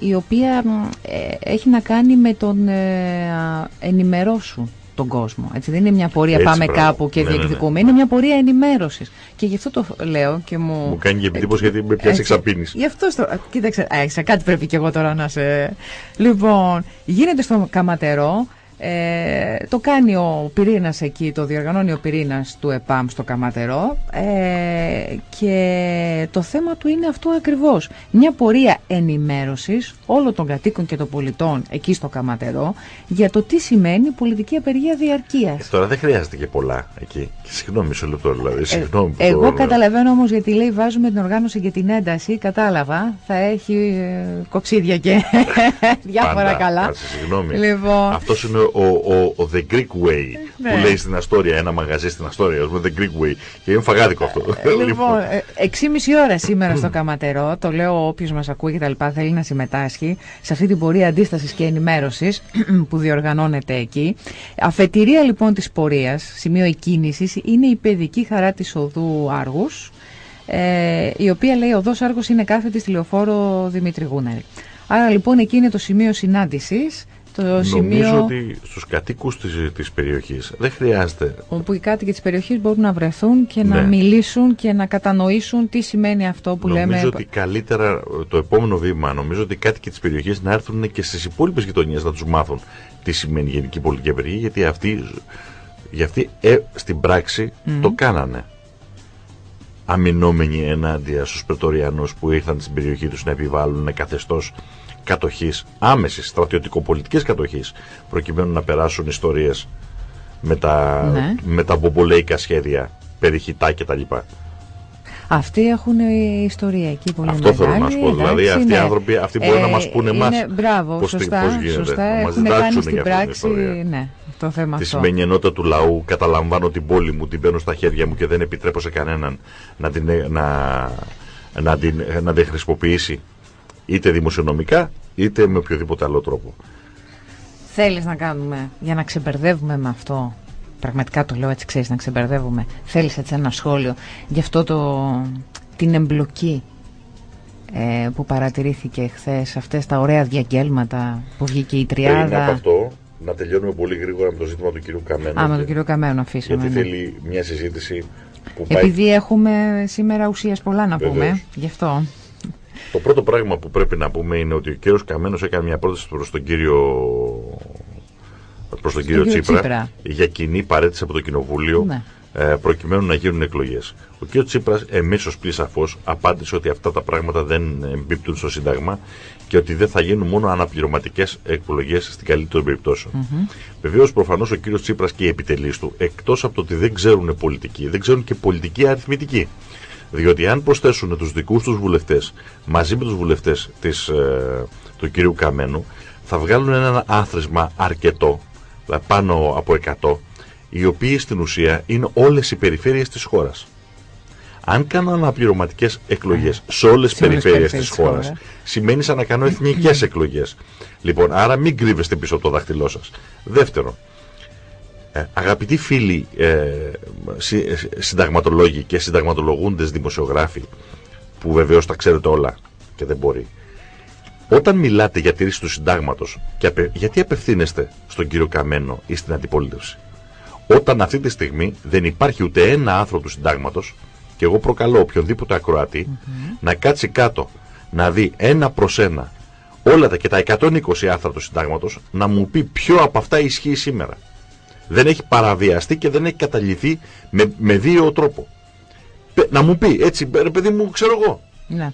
η οποία ε, έχει να κάνει με τον ε, ενημερώσου τον κόσμο. Έτσι, δεν είναι μια πορεία πάμε κάπου και ναι, διεκδικούμε. Ναι, ναι. Είναι μια πορεία ενημέρωσης. Και γι' αυτό το λέω και μου. Μου κάνει και εντύπωση γιατί με πιάσεις εξαπίνη. Γι' αυτό στο. Κοίταξε, α, κάτι πρέπει και εγώ τώρα να σε. Λοιπόν, γίνεται στο Καματερό ε, το κάνει ο πυρήνας εκεί, το διοργανώνει ο πυρήνας του ΕΠΑΜ στο Καματερό ε, και το θέμα του είναι αυτό ακριβώς. Μια πορεία ενημέρωσης όλων των κατοίκων και των πολιτών εκεί στο Καματερό για το τι σημαίνει πολιτική απεργία διαρκείας. Ε, τώρα δεν χρειάζεται και πολλά εκεί. Συγγνώμη, μισό λεπτό δηλαδή. Συγγνώμη ε, εγώ καταλαβαίνω όμως γιατί λέει βάζουμε την οργάνωση και την ένταση, κατάλαβα, θα έχει ε, κοψίδια και διάφορα Πάντα, καλά. συγγνώμη. Λοιπόν... Αυτός είναι ο, ο, ο The Greek Way ναι. που λέει στην Αστόρια, ένα μαγαζί στην Αστόρια, με The Greek Way. Και είναι φαγάδικο αυτό. Ε, λοιπόν, λοιπόν. Ε, εξήμιση ώρα σήμερα στο Καματερό, το λέω όποιος μας ακούει και τα λοιπά θέλει να συμμετάσχει σε αυτή την πορεία αντίστασης και ενημέρωσης που διοργανώνεται εκεί. Αφετηρία λοιπόν της πορείας, σημείο εκκίνησης, είναι η παιδική χαρά της οδού Άργους. Ε, η οποία λέει οδός Άργος είναι κάθετη στη λεωφόρο Δημήτρη Γούναρη. Άρα λοιπόν εκεί είναι το σημείο συνάντησης το Νομίζω σημείο... ότι στους κατοίκους της, της περιοχής δεν χρειάζεται... Όπου οι κάτοικοι της περιοχής μπορούν να βρεθούν και να ναι. μιλήσουν και να κατανοήσουν τι σημαίνει αυτό που νομίζω λέμε... Νομίζω ότι καλύτερα το επόμενο βήμα, νομίζω ότι οι κάτοικοι της περιοχής να έρθουν και στις υπόλοιπες γειτονιές να τους μάθουν τι σημαίνει γενική πολιτική απεργία, γιατί αυτοί Γιατί ε, στην πράξη το κάνανε. Αμυνόμενοι ενάντια στους Πρετοριανούς που ήρθαν στην περιοχή τους να επιβάλλουν καθεστώς κατοχής, άμεσης στρατιωτικοπολιτικής κατοχής, προκειμένου να περάσουν ιστορίες με τα, Ναι. με τα μπομπολέικα σχέδια, περιχητά κτλ. Αυτοί έχουν η ιστορία εκεί πολύ Αυτό θέλω μεγάλη, να σου πω. Δηλαδή, εντάξει, αυτοί οι ναι. άνθρωποι αυτοί μπορούν να Ε, μας πούνε είναι- εμάς Μπράβο, πώς, τι- σωστά, πώς γίνεται. σωστά. Να μας Έχουν κάνει διδάξουν στην για αυτή την πράξη ιστορία. ναι, το θέμα Τη αυτό. σημαίνει ενότητα του λαού, καταλαμβάνω την πόλη μου, την παίρνω στα χέρια μου και δεν επιτρέπω σε κανέναν να την, να, να την, να την χρησιμοποιήσει είτε δημοσιονομικά είτε με οποιοδήποτε άλλο τρόπο. Θέλεις να κάνουμε, για να ξεμπερδεύουμε με αυτό, πραγματικά το λέω έτσι ξέρεις, να ξεμπερδεύουμε, θέλεις έτσι ένα σχόλιο για αυτό το, την εμπλοκή ε, που παρατηρήθηκε χθες, αυτές τα ωραία διαγγέλματα που βγήκε η Πριν από τριάδα. αυτό, να τελειώνουμε πολύ γρήγορα με το ζήτημα του κυρίου Καμένου. Α, με τον και- κύριο Καμένο αφήσαμε. Γιατί ναι. θέλει μια συζήτηση που πάει. Επειδή έχουμε σήμερα ουσίας πολλά να Βεβαίως. πούμε, γι' αυτό. Το πρώτο πράγμα που πρέπει να πούμε είναι ότι ο κύριος Καμένος έκανε μια πρόταση προς τον κύριο, προς τον κύριο, κύριο Τσίπρα, Τσίπρα. για κοινή παρέτηση από το Κοινοβούλιο Ναι. ε, προκειμένου να γίνουν εκλογές. Ο κύριος Τσίπρας εμέσως πλήρης σαφώς απάντησε ότι αυτά τα πράγματα δεν εμπίπτουν στο Σύνταγμα και ότι δεν θα γίνουν μόνο αναπληρωματικές εκλογές στην καλύτερη των περιπτώσεων. Βεβαίως προφανώς ο κύριος Τσίπρας και οι επιτελείς του εκτός από το ότι δεν ξέρουν πολιτική, δεν ξέρουν και πολιτική αριθμητική. Διότι αν προσθέσουν τους δικούς τους βουλευτές μαζί με τους βουλευτές της, ε, του κυρίου Καμένου θα βγάλουν ένα άθροισμα αρκετό, δηλαδή πάνω από 100, οι οποίοι στην ουσία είναι όλες οι περιφέρειες της χώρας. Αν κάνω αναπληρωματικές εκλογές σε όλες τις Σε όλες τις περιφέρειες περιφέρειες τη της χώρας, χώρας. σημαίνει σαν να κάνω εθνικές εκλογές. Λοιπόν, άρα μην κρύβεστε πίσω από το δάχτυλό σας. Δεύτερον, ε, αγαπητοί φίλοι ε, συ, ε, συνταγματολόγοι και συνταγματολογούντες δημοσιογράφοι, που βεβαίως τα ξέρετε όλα και δεν μπορεί, όταν μιλάτε για τήρηση του συντάγματος, και απε- γιατί απευθύνεστε στον κύριο Καμένο ή στην αντιπολίτευση; Όταν αυτή τη στιγμή δεν υπάρχει ούτε ένα άρθρο του συντάγματος, και εγώ προκαλώ οποιονδήποτε ακροατή να κάτσει κάτω, να δει ένα προς ένα όλα τα και τα 120 άρθρα του συντάγματος, να μου πει ποιο από αυτά ισχύει σήμερα δεν έχει παραβιαστεί και δεν έχει καταληθεί με, με δύο τρόπο. Πε- Να μου πει, έτσι, ρε παιδί μου, ξέρω εγώ. Ναι.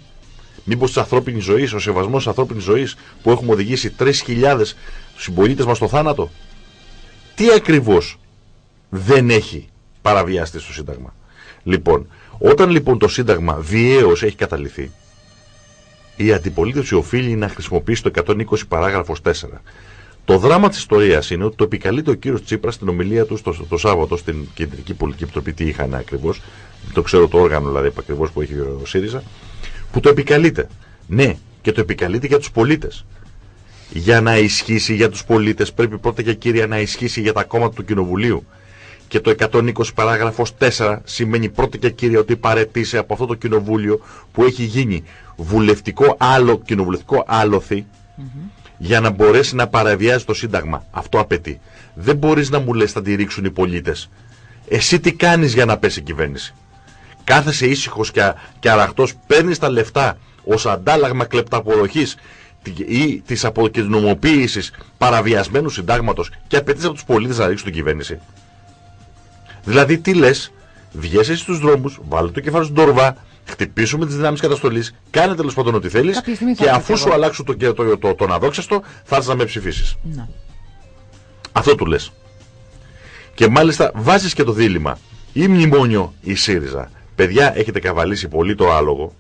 Μήπως της ανθρώπινης ζωής, ο σεβασμός της ανθρώπινης ζωής που έχουμε οδηγήσει 3.000 συμπολίτες μας στο θάνατο, τι ακριβώς δεν έχει παραβιαστεί στο Σύνταγμα; Λοιπόν, όταν λοιπόν το Σύνταγμα βιαίως έχει καταληθεί, η αντιπολίτευση οφείλει να χρησιμοποιήσει το 120 παράγραφος 4. Το δράμα της ιστορίας είναι ότι το επικαλείται ο κύριος Τσίπρας στην ομιλία του το, το Σάββατο στην Κεντρική Πολιτική Επιτροπή. Τι είχαν ακριβώς, το ξέρω το όργανο δηλαδή ακριβώς που έχει ο ΣΥΡΙΖΑ, που το επικαλείται. Ναι, και το επικαλείται για τους πολίτες. Για να ισχύσει για τους πολίτες πρέπει πρώτα και κύρια να ισχύσει για τα κόμματα του Κοινοβουλίου. Και το 120 παράγραφος 4 σημαίνει πρώτα και κύρια ότι παρετήσει από αυτό το κοινοβούλιο που έχει γίνει βουλευτικό άλλο, κοινοβουλευτικό άλοθη για να μπορέσει να παραβιάζει το Σύνταγμα. Αυτό απαιτεί. Δεν μπορείς να μου λες θα τη ρίξουν οι πολίτες. Εσύ τι κάνεις για να πέσει η κυβέρνηση; Κάθεσαι ήσυχος και, α- και αραχτός, παίρνεις τα λεφτά ως αντάλλαγμα κλεπταποδοχής τη- ή της αποκοινωνοποίησης παραβιασμένου συντάγματος και απαιτείς από τους πολίτες να ρίξουν την κυβέρνηση; Δηλαδή τι λες, βγες εσύ στους δρόμους, βάλε το κεφάλι στον τόρβα, χτυπήσουμε τις δυνάμεις καταστολής, κάνε τέλος πάντων ό,τι θέλεις Κάποια στιγμή θα και έρθεις αφού εγώ. σου αλλάξουν το, το, το, το, τον αδόξαστο θα έρθεις να με ψηφίσεις. Ναι. Αυτό του λες. Και μάλιστα βάζεις και το δίλημα. Ή μνημόνιο ή ΣΥΡΙΖΑ. Παιδιά, έχετε καβαλήσει πολύ το άλογο.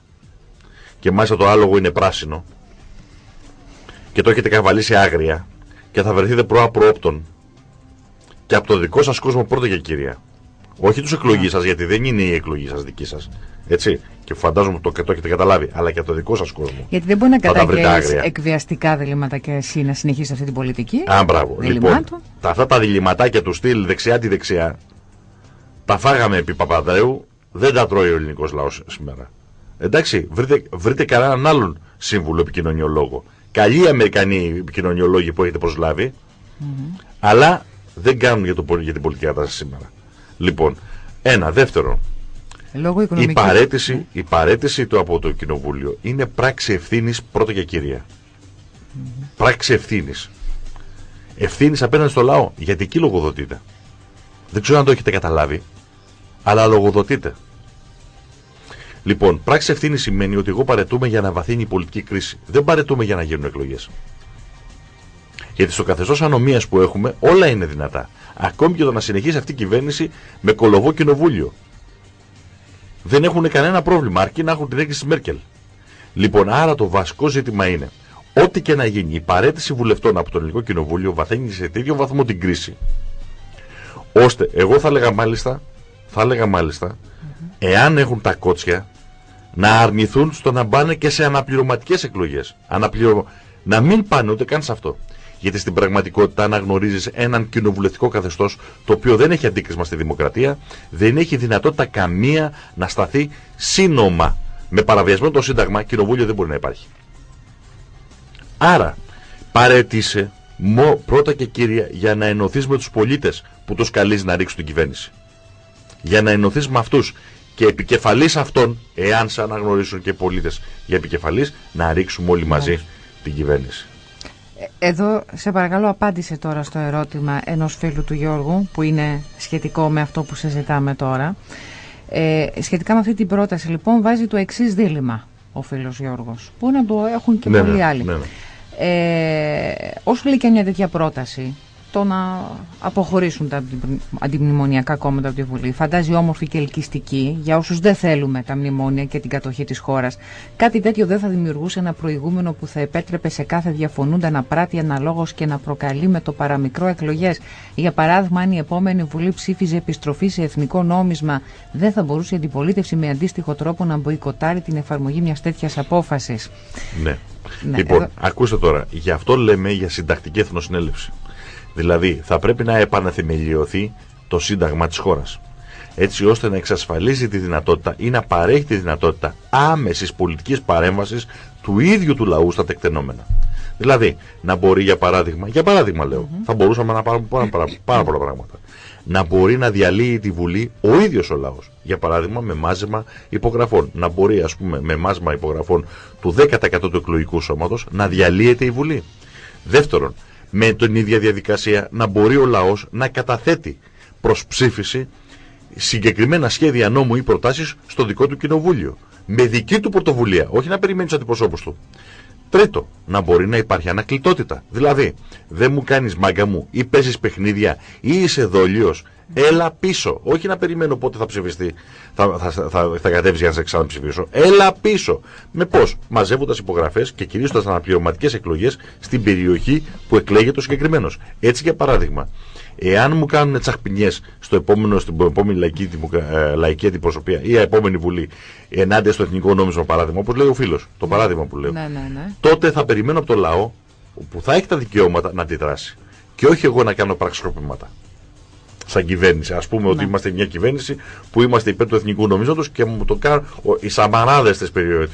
Και μάλιστα το άλογο είναι πράσινο. Και το έχετε καβαλήσει άγρια. Και θα βρεθείτε προαπροόπτων. Και από το δικό σας κόσμο πρώτα και κύρια. Όχι τους εκλογείς σας, γιατί δεν είναι η εκλογή σας δική σας. Έτσι. Και φαντάζομαι το, το έχετε καταλάβει. Αλλά και από το δικό σας κόσμο. Γιατί δεν μπορεί να Θα τα βρείτε καταγγέλεις άγρια. εκβιαστικά διλήμματα και εσύ να συνεχίσεις αυτή την πολιτική. Α, μπράβο. Λοιπόν, Διλημάτων. τα, αυτά τα διληματάκια του στυλ δεξιά τη δεξιά, τα φάγαμε επί Παπαδρέου, δεν τα τρώει ο ελληνικός λαός σήμερα. Εντάξει, βρείτε, βρείτε κανέναν άλλον σύμβουλο επικοινωνιολόγο. Καλοί Αμερικανοί επικοινωνιολόγοι που έχετε προσλάβει, αλλά δεν κάνουν για, το, πολι- για την πολιτική κατάσταση σήμερα. Λοιπόν, ένα. Δεύτερον, Λόγω η οικονομικής. παρέτηση, η παρέτηση του από το Κοινοβούλιο είναι πράξη ευθύνης πρώτα και κυρία. Πράξη ευθύνης. Ευθύνης απέναντι στο λαό. Γιατί εκεί λογοδοτείται. Δεν ξέρω αν το έχετε καταλάβει, αλλά λογοδοτείτε. Λοιπόν, πράξη ευθύνης σημαίνει ότι εγώ παρετούμε για να βαθύνει η πολιτική κρίση. Δεν παρετούμε για να γίνουν εκλογές. Γιατί στο καθεστώς ανομίας που έχουμε όλα είναι δυνατά. Ακόμη και το να συνεχίσει αυτή η κυβέρνηση με κολοβό κοινοβούλιο. Δεν έχουν κανένα πρόβλημα, αρκεί να έχουν την έγκριση Μέρκελ. Λοιπόν, άρα το βασικό ζήτημα είναι ό,τι και να γίνει, η παρέτηση βουλευτών από το ελληνικό κοινοβούλιο βαθαίνει σε τέτοιο βαθμό την κρίση, ώστε εγώ θα έλεγα μάλιστα, θα έλεγα μάλιστα, εάν έχουν τα κότσια, να αρνηθούν στο να πάνε και σε αναπληρωματικές εκλογές. Αναπληρω... Να μην πάνε ούτε καν σε αυτό. Γιατί στην πραγματικότητα αναγνωρίζεις έναν κοινοβουλευτικό καθεστώς το οποίο δεν έχει αντίκρισμα στη δημοκρατία, δεν έχει δυνατότητα καμία να σταθεί σύνομα. Με παραβιασμένο το Σύνταγμα, κοινοβούλιο δεν μπορεί να υπάρχει. Άρα, παρέτησε πρώτα και κύρια για να ενωθείς με τους πολίτες που τους καλείς να ρίξουν την κυβέρνηση. Για να ενωθείς με αυτούς και επικεφαλής αυτών, εάν σε αναγνωρίσουν και οι πολίτες για επικεφαλής, να ρίξουμε όλοι μαζί την κυβέρνηση. Ε, εδώ σε παρακαλώ απάντησε τώρα στο ερώτημα ενός φίλου του Γιώργου που είναι σχετικό με αυτό που συζητάμε τώρα. Ε, σχετικά με αυτή την πρόταση λοιπόν βάζει το εξής δίλημα ο φίλος Γιώργος που να το έχουν και ναι, πολλοί ναι, άλλοι. Ναι, ναι. Ε, όσο λέει και μια τέτοια πρόταση το να αποχωρήσουν τα αντιμνημονιακά κόμματα από τη Βουλή. Φαντάζει όμορφη και ελκυστική για όσους δεν θέλουμε τα μνημόνια και την κατοχή της χώρας. Κάτι τέτοιο δεν θα δημιουργούσε ένα προηγούμενο που θα επέτρεπε σε κάθε διαφωνούντα να πράττει αναλόγως και να προκαλεί με το παραμικρό εκλογές. Για παράδειγμα, αν η επόμενη Βουλή ψήφιζε επιστροφή σε εθνικό νόμισμα, δεν θα μπορούσε η αντιπολίτευση με αντίστοιχο τρόπο να μποϊκοτάρει την εφαρμογή μιας τέτοιας απόφασης. Ναι. ναι. Λοιπόν, εδώ... ακούστε τώρα, γι' αυτό λέμε για συντακτική εθνοσυνέλευση. Δηλαδή θα πρέπει να επαναθεμελιωθεί το σύνταγμα της χώρας έτσι ώστε να εξασφαλίσει τη δυνατότητα ή να παρέχει τη δυνατότητα άμεσης πολιτικής παρέμβασης του ίδιου του λαού στα τεκτενόμενα. Δηλαδή, να μπορεί για παράδειγμα, για παράδειγμα λέω, θα μπορούσαμε να πάρουμε πάρα, πάρα, πάρα πολλά πράγματα. Να μπορεί να διαλύει τη Βουλή ο ίδιος ο λαός. Για παράδειγμα, με μάζεμα υπογραφών. Να μπορεί, ας πούμε, με μάζεμα υπογραφών του 10% του εκλογικού σώματος να διαλύεται η Βουλή. Δεύτερον, με την ίδια διαδικασία να μπορεί ο λαός να καταθέτει προς ψήφιση συγκεκριμένα σχέδια νόμου ή προτάσεις στο δικό του κοινοβούλιο. Με δική του πρωτοβουλία, όχι να περιμένεις του αντιπροσώπους του. Τρίτο, να μπορεί να υπάρχει ανακλητότητα. Δηλαδή, δεν μου κάνεις μάγκα μου ή παίζεις παιχνίδια ή είσαι δόλιος. Έλα πίσω. Όχι να περιμένω πότε θα ψηφιστεί, θα, θα, θα, θα κατέβει για να σε ξαναψηφίσω. Έλα πίσω. Με πώς, μαζεύοντας υπογραφές και κυρίως στις αναπληρωματικές εκλογές στην περιοχή που εκλέγεται ο συγκεκριμένος. Έτσι, για παράδειγμα, εάν μου κάνουν τσαχπινιές στο επόμενο, στην επόμενη λαϊκή, ε, λαϊκή αντιπροσωπεία ή η επόμενη βουλή ενάντια στο εθνικό νόμισμα, παράδειγμα, όπως λέει ο φίλος, το ναι. παράδειγμα που λέω, ναι, ναι, ναι. τότε θα περιμένω από το λαό που θα έχει τα δικαιώματα να αντιδράσει. Και όχι εγώ να κάνω πραξικοπήματα σαν κυβέρνηση. Α πούμε ότι ναι. είμαστε μια κυβέρνηση που είμαστε υπέρ του εθνικού νομίζοντος και μου το κάνουν οι σαμαράδες της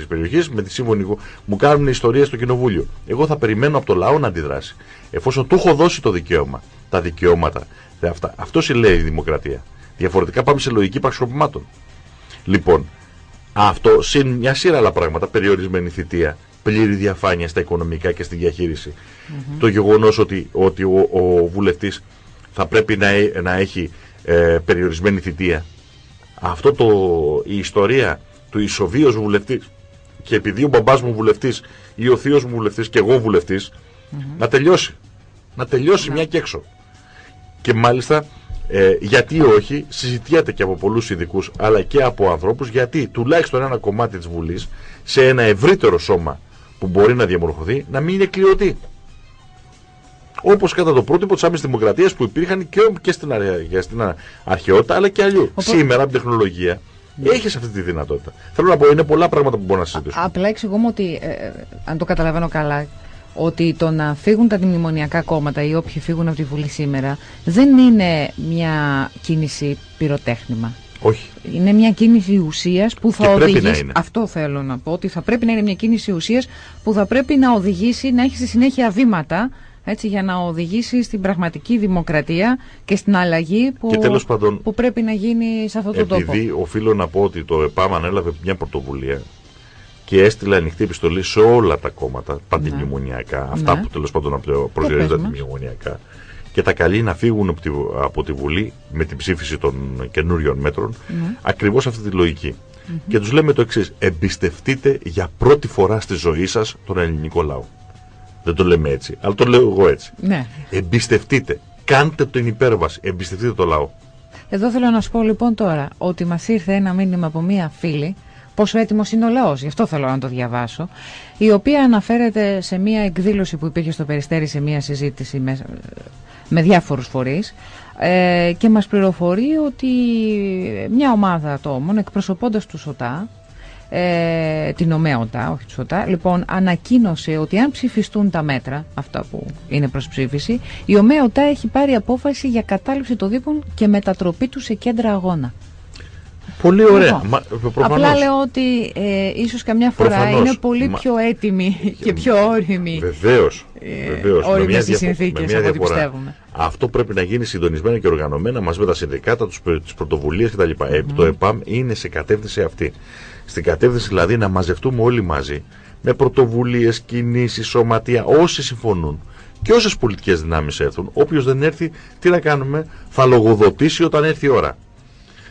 περιοχής με τη σύμφωνη μου κάνουν ιστορία στο κοινοβούλιο. Εγώ θα περιμένω από το λαό να αντιδράσει. Εφόσον του έχω δώσει το δικαίωμα, τα δικαιώματα. Αυτά. Αυτό λέει η δημοκρατία. Διαφορετικά πάμε σε λογική πραξικοπημάτων. Λοιπόν, αυτό συν μια σειρά άλλα πράγματα, περιορισμένη θητεία, πλήρη διαφάνεια στα οικονομικά και στη διαχείριση. Το γεγονός ότι, ότι ο, ο βουλευτής θα πρέπει να, ε, να έχει ε, περιορισμένη θητεία. Αυτό το, η ιστορία του ισοβίως βουλευτής και επειδή ο μπαμπάς μου βουλευτής ή ο θείος μου βουλευτής και εγώ βουλευτής να τελειώσει. Να τελειώσει ναι. μια και έξω. Και μάλιστα ε, γιατί όχι συζητιέται και από πολλούς ειδικούς, αλλά και από ανθρώπους γιατί τουλάχιστον ένα κομμάτι της Βουλής σε ένα ευρύτερο σώμα που μπορεί να διαμορφωθεί να μην είναι κλειωτή. Όπως κατά το πρότυπο της άμεσης δημοκρατίας που υπήρχαν και, και στην, στην αρχαιότητα αλλά και αλλιώ. Σήμερα από την τεχνολογία ναι. έχεις αυτή τη δυνατότητα. Θέλω να πω, είναι πολλά πράγματα που μπορώ να συζητήσω. Απλά εξηγούμε ότι, ε, ε, αν το καταλαβαίνω καλά, ότι το να φύγουν τα αντιμνημονιακά κόμματα ή όποιοι φύγουν από τη Βουλή σήμερα δεν είναι μια κίνηση πυροτέχνημα. Όχι. Είναι μια κίνηση ουσίας που θα οδηγήσει. Αυτό θέλω να πω. Ότι θα πρέπει να είναι μια κίνηση ουσίας που θα πρέπει να οδηγήσει, να έχει στη συνέχεια βήματα έτσι, για να οδηγήσει στην πραγματική δημοκρατία και στην αλλαγή που, που πρέπει να γίνει σε αυτό το τόπο. Επειδή οφείλω να πω ότι το ΕΠΑΜ ανέλαβε μια πρωτοβουλία και έστειλε ανοιχτή επιστολή σε όλα τα κόμματα παντιμνημονιακά, ναι. αυτά ναι. που τέλος πάντων προσδιορίζονται αντιμνημονιακά, και τα καλεί να φύγουν από τη, από τη Βουλή με την ψήφιση των καινούριων μέτρων, Ναι. ακριβώς αυτή τη λογική. Και τους λέμε το εξής: εμπιστευτείτε για πρώτη φορά στη ζωή σας τον ελληνικό λαό. Δεν το λέμε έτσι, αλλά το λέω εγώ έτσι. Ναι. Εμπιστευτείτε. Κάντε την υπέρβαση. Εμπιστευτείτε το λαό. Εδώ θέλω να σου πω λοιπόν τώρα ότι μας ήρθε ένα μήνυμα από μία φίλη πόσο έτοιμος είναι ο λαός, γι' αυτό θέλω να το διαβάσω, η οποία αναφέρεται σε μία εκδήλωση που υπήρχε στο Περιστέρι σε μία συζήτηση με, με διάφορους φορείς ε, και μας πληροφορεί ότι μια ομάδα ατόμων εκπροσωπώντας τους ΣΟΤΑ ε, την ΟΜΕΟΤΑ, όχι του ΣΟΤΑ, λοιπόν, ανακοίνωσε ότι αν ψηφιστούν τα μέτρα, αυτά που είναι προς ψήφιση, η ΟΜΕΟΤΑ έχει πάρει απόφαση για κατάληψη των δίπων και μετατροπή του σε κέντρα αγώνα. Πολύ ωραία. Λοιπόν, Μα, προφανώς. Απλά λέω ότι ε, ίσως καμιά φορά Προφανώς. είναι πολύ Μα- πιο έτοιμοι και πιο όριμοι. Βεβαίως. Ε, όριμες οι συνθήκες από ό,τι πιστεύουμε. Αυτό πρέπει να γίνει συντονισμένα και οργανωμένα μαζί με τα συνδικάτα, τις πρωτοβουλίες κτλ. Ε, το ΕΠΑΜ είναι σε κατεύθυνση αυτή. Στην κατεύθυνση δηλαδή να μαζευτούμε όλοι μαζί με πρωτοβουλίες, κινήσεις, σωματεία, όσοι συμφωνούν και όσες πολιτικές δυνάμεις έρθουν. Όποιος δεν έρθει, τι να κάνουμε, θα λογοδοτήσει όταν έρθει η ώρα.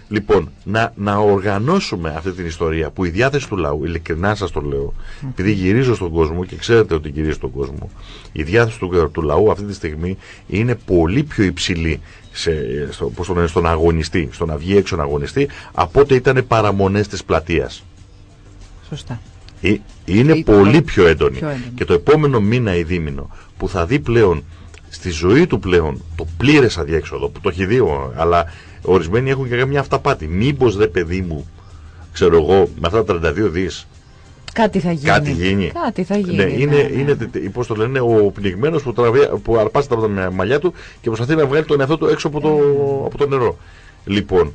Λοιπόν, να, να οργανώσουμε αυτή την ιστορία που η διάθεση του λαού, ειλικρινά σας το λέω, επειδή γυρίζω στον κόσμο και ξέρετε ότι γυρίζω στον κόσμο, η διάθεση του, του λαού αυτή τη στιγμή είναι πολύ πιο υψηλή σε, στο, πώς το λένε, στον αγωνιστή, στο να βγει έξω να αγωνιστεί, από ό,τι ήταν παραμονές της πλατείας. Σωστά. Ε, Είναι Ή- πολύ πιο έντονη. πιο έντονη. Και το επόμενο μήνα ή δίμηνο που θα δει πλέον στη ζωή του πλέον το πλήρες αδιέξοδο που το έχει δει, ο- αλλά ορισμένοι έχουν και μια αυταπάτη. Μήπως ρε παιδί μου, ξέρω εγώ, με αυτά τα 32 δις, Κάτι θα γίνει. κάτι γίνει. Κάτι θα γίνει. Ναι, είναι, ναι, ναι. είναι τε- τε- πώς το λένε, ο πνιγμένος που, τραβεί, που αρπάζει τα μ- μαλλιά του και προσπαθεί να βγάλει τον εαυτό του έξω από το, από το νερό. Λοιπόν,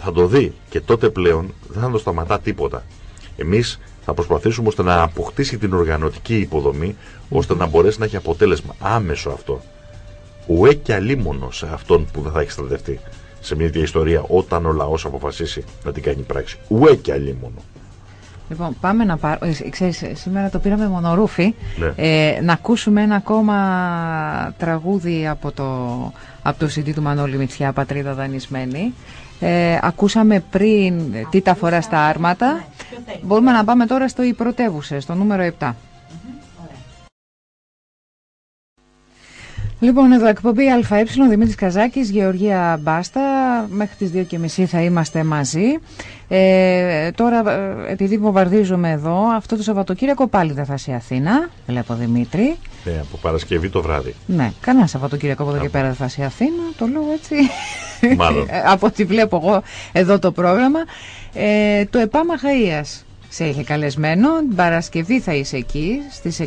θα το δει και τότε πλέον δεν θα το σταματά τίποτα. Εμείς θα προσπαθήσουμε ώστε να αποκτήσει την οργανωτική υποδομή ώστε να μπορέσει να έχει αποτέλεσμα άμεσο αυτό. Ουέ και αλίμονο σε αυτόν που δεν θα έχει στρατευτεί σε μια τέτοια ιστορία όταν ο λαός αποφασίσει να την κάνει πράξη. Ουέ και αλίμονο. Λοιπόν, πάμε να πάρουμε. Ξέρεις, σήμερα το πήραμε μονορούφι. Ναι. Ε, να ακούσουμε ένα ακόμα τραγούδι από το, από το CD του Μανώλη Μητσιά, Πατρίδα Δανεισμένη. Ε, ακούσαμε πριν τι τα φορά στα άρματα. Μπορούμε να πάμε τώρα στο «Οι πρωτεύουσες», στο νούμερο 7. Λοιπόν, εδώ εκπομπή ΑΕ, Δημήτρης Καζάκης, Γεωργία Μπάστα. Μέχρι τις 2.30 θα είμαστε μαζί. Ε, τώρα, ε, επειδή βομβαρδίζουμε εδώ, αυτό το Σαββατοκύριακο πάλι δεν θα είσαι Αθήνα. Βλέπω Δημήτρη. Ναι, από Παρασκευή το βράδυ. Ναι, κανένα Σαββατοκύριακο από εδώ και πέρα δεν θα είσαι Αθήνα. Το λέω έτσι. Μάλλον. Ε, από ό,τι βλέπω εγώ εδώ το πρόγραμμα. Ε, το ΕΠΑ Μαχαΐας σε είχε καλεσμένο. Την Παρασκευή θα είσαι εκεί. Στις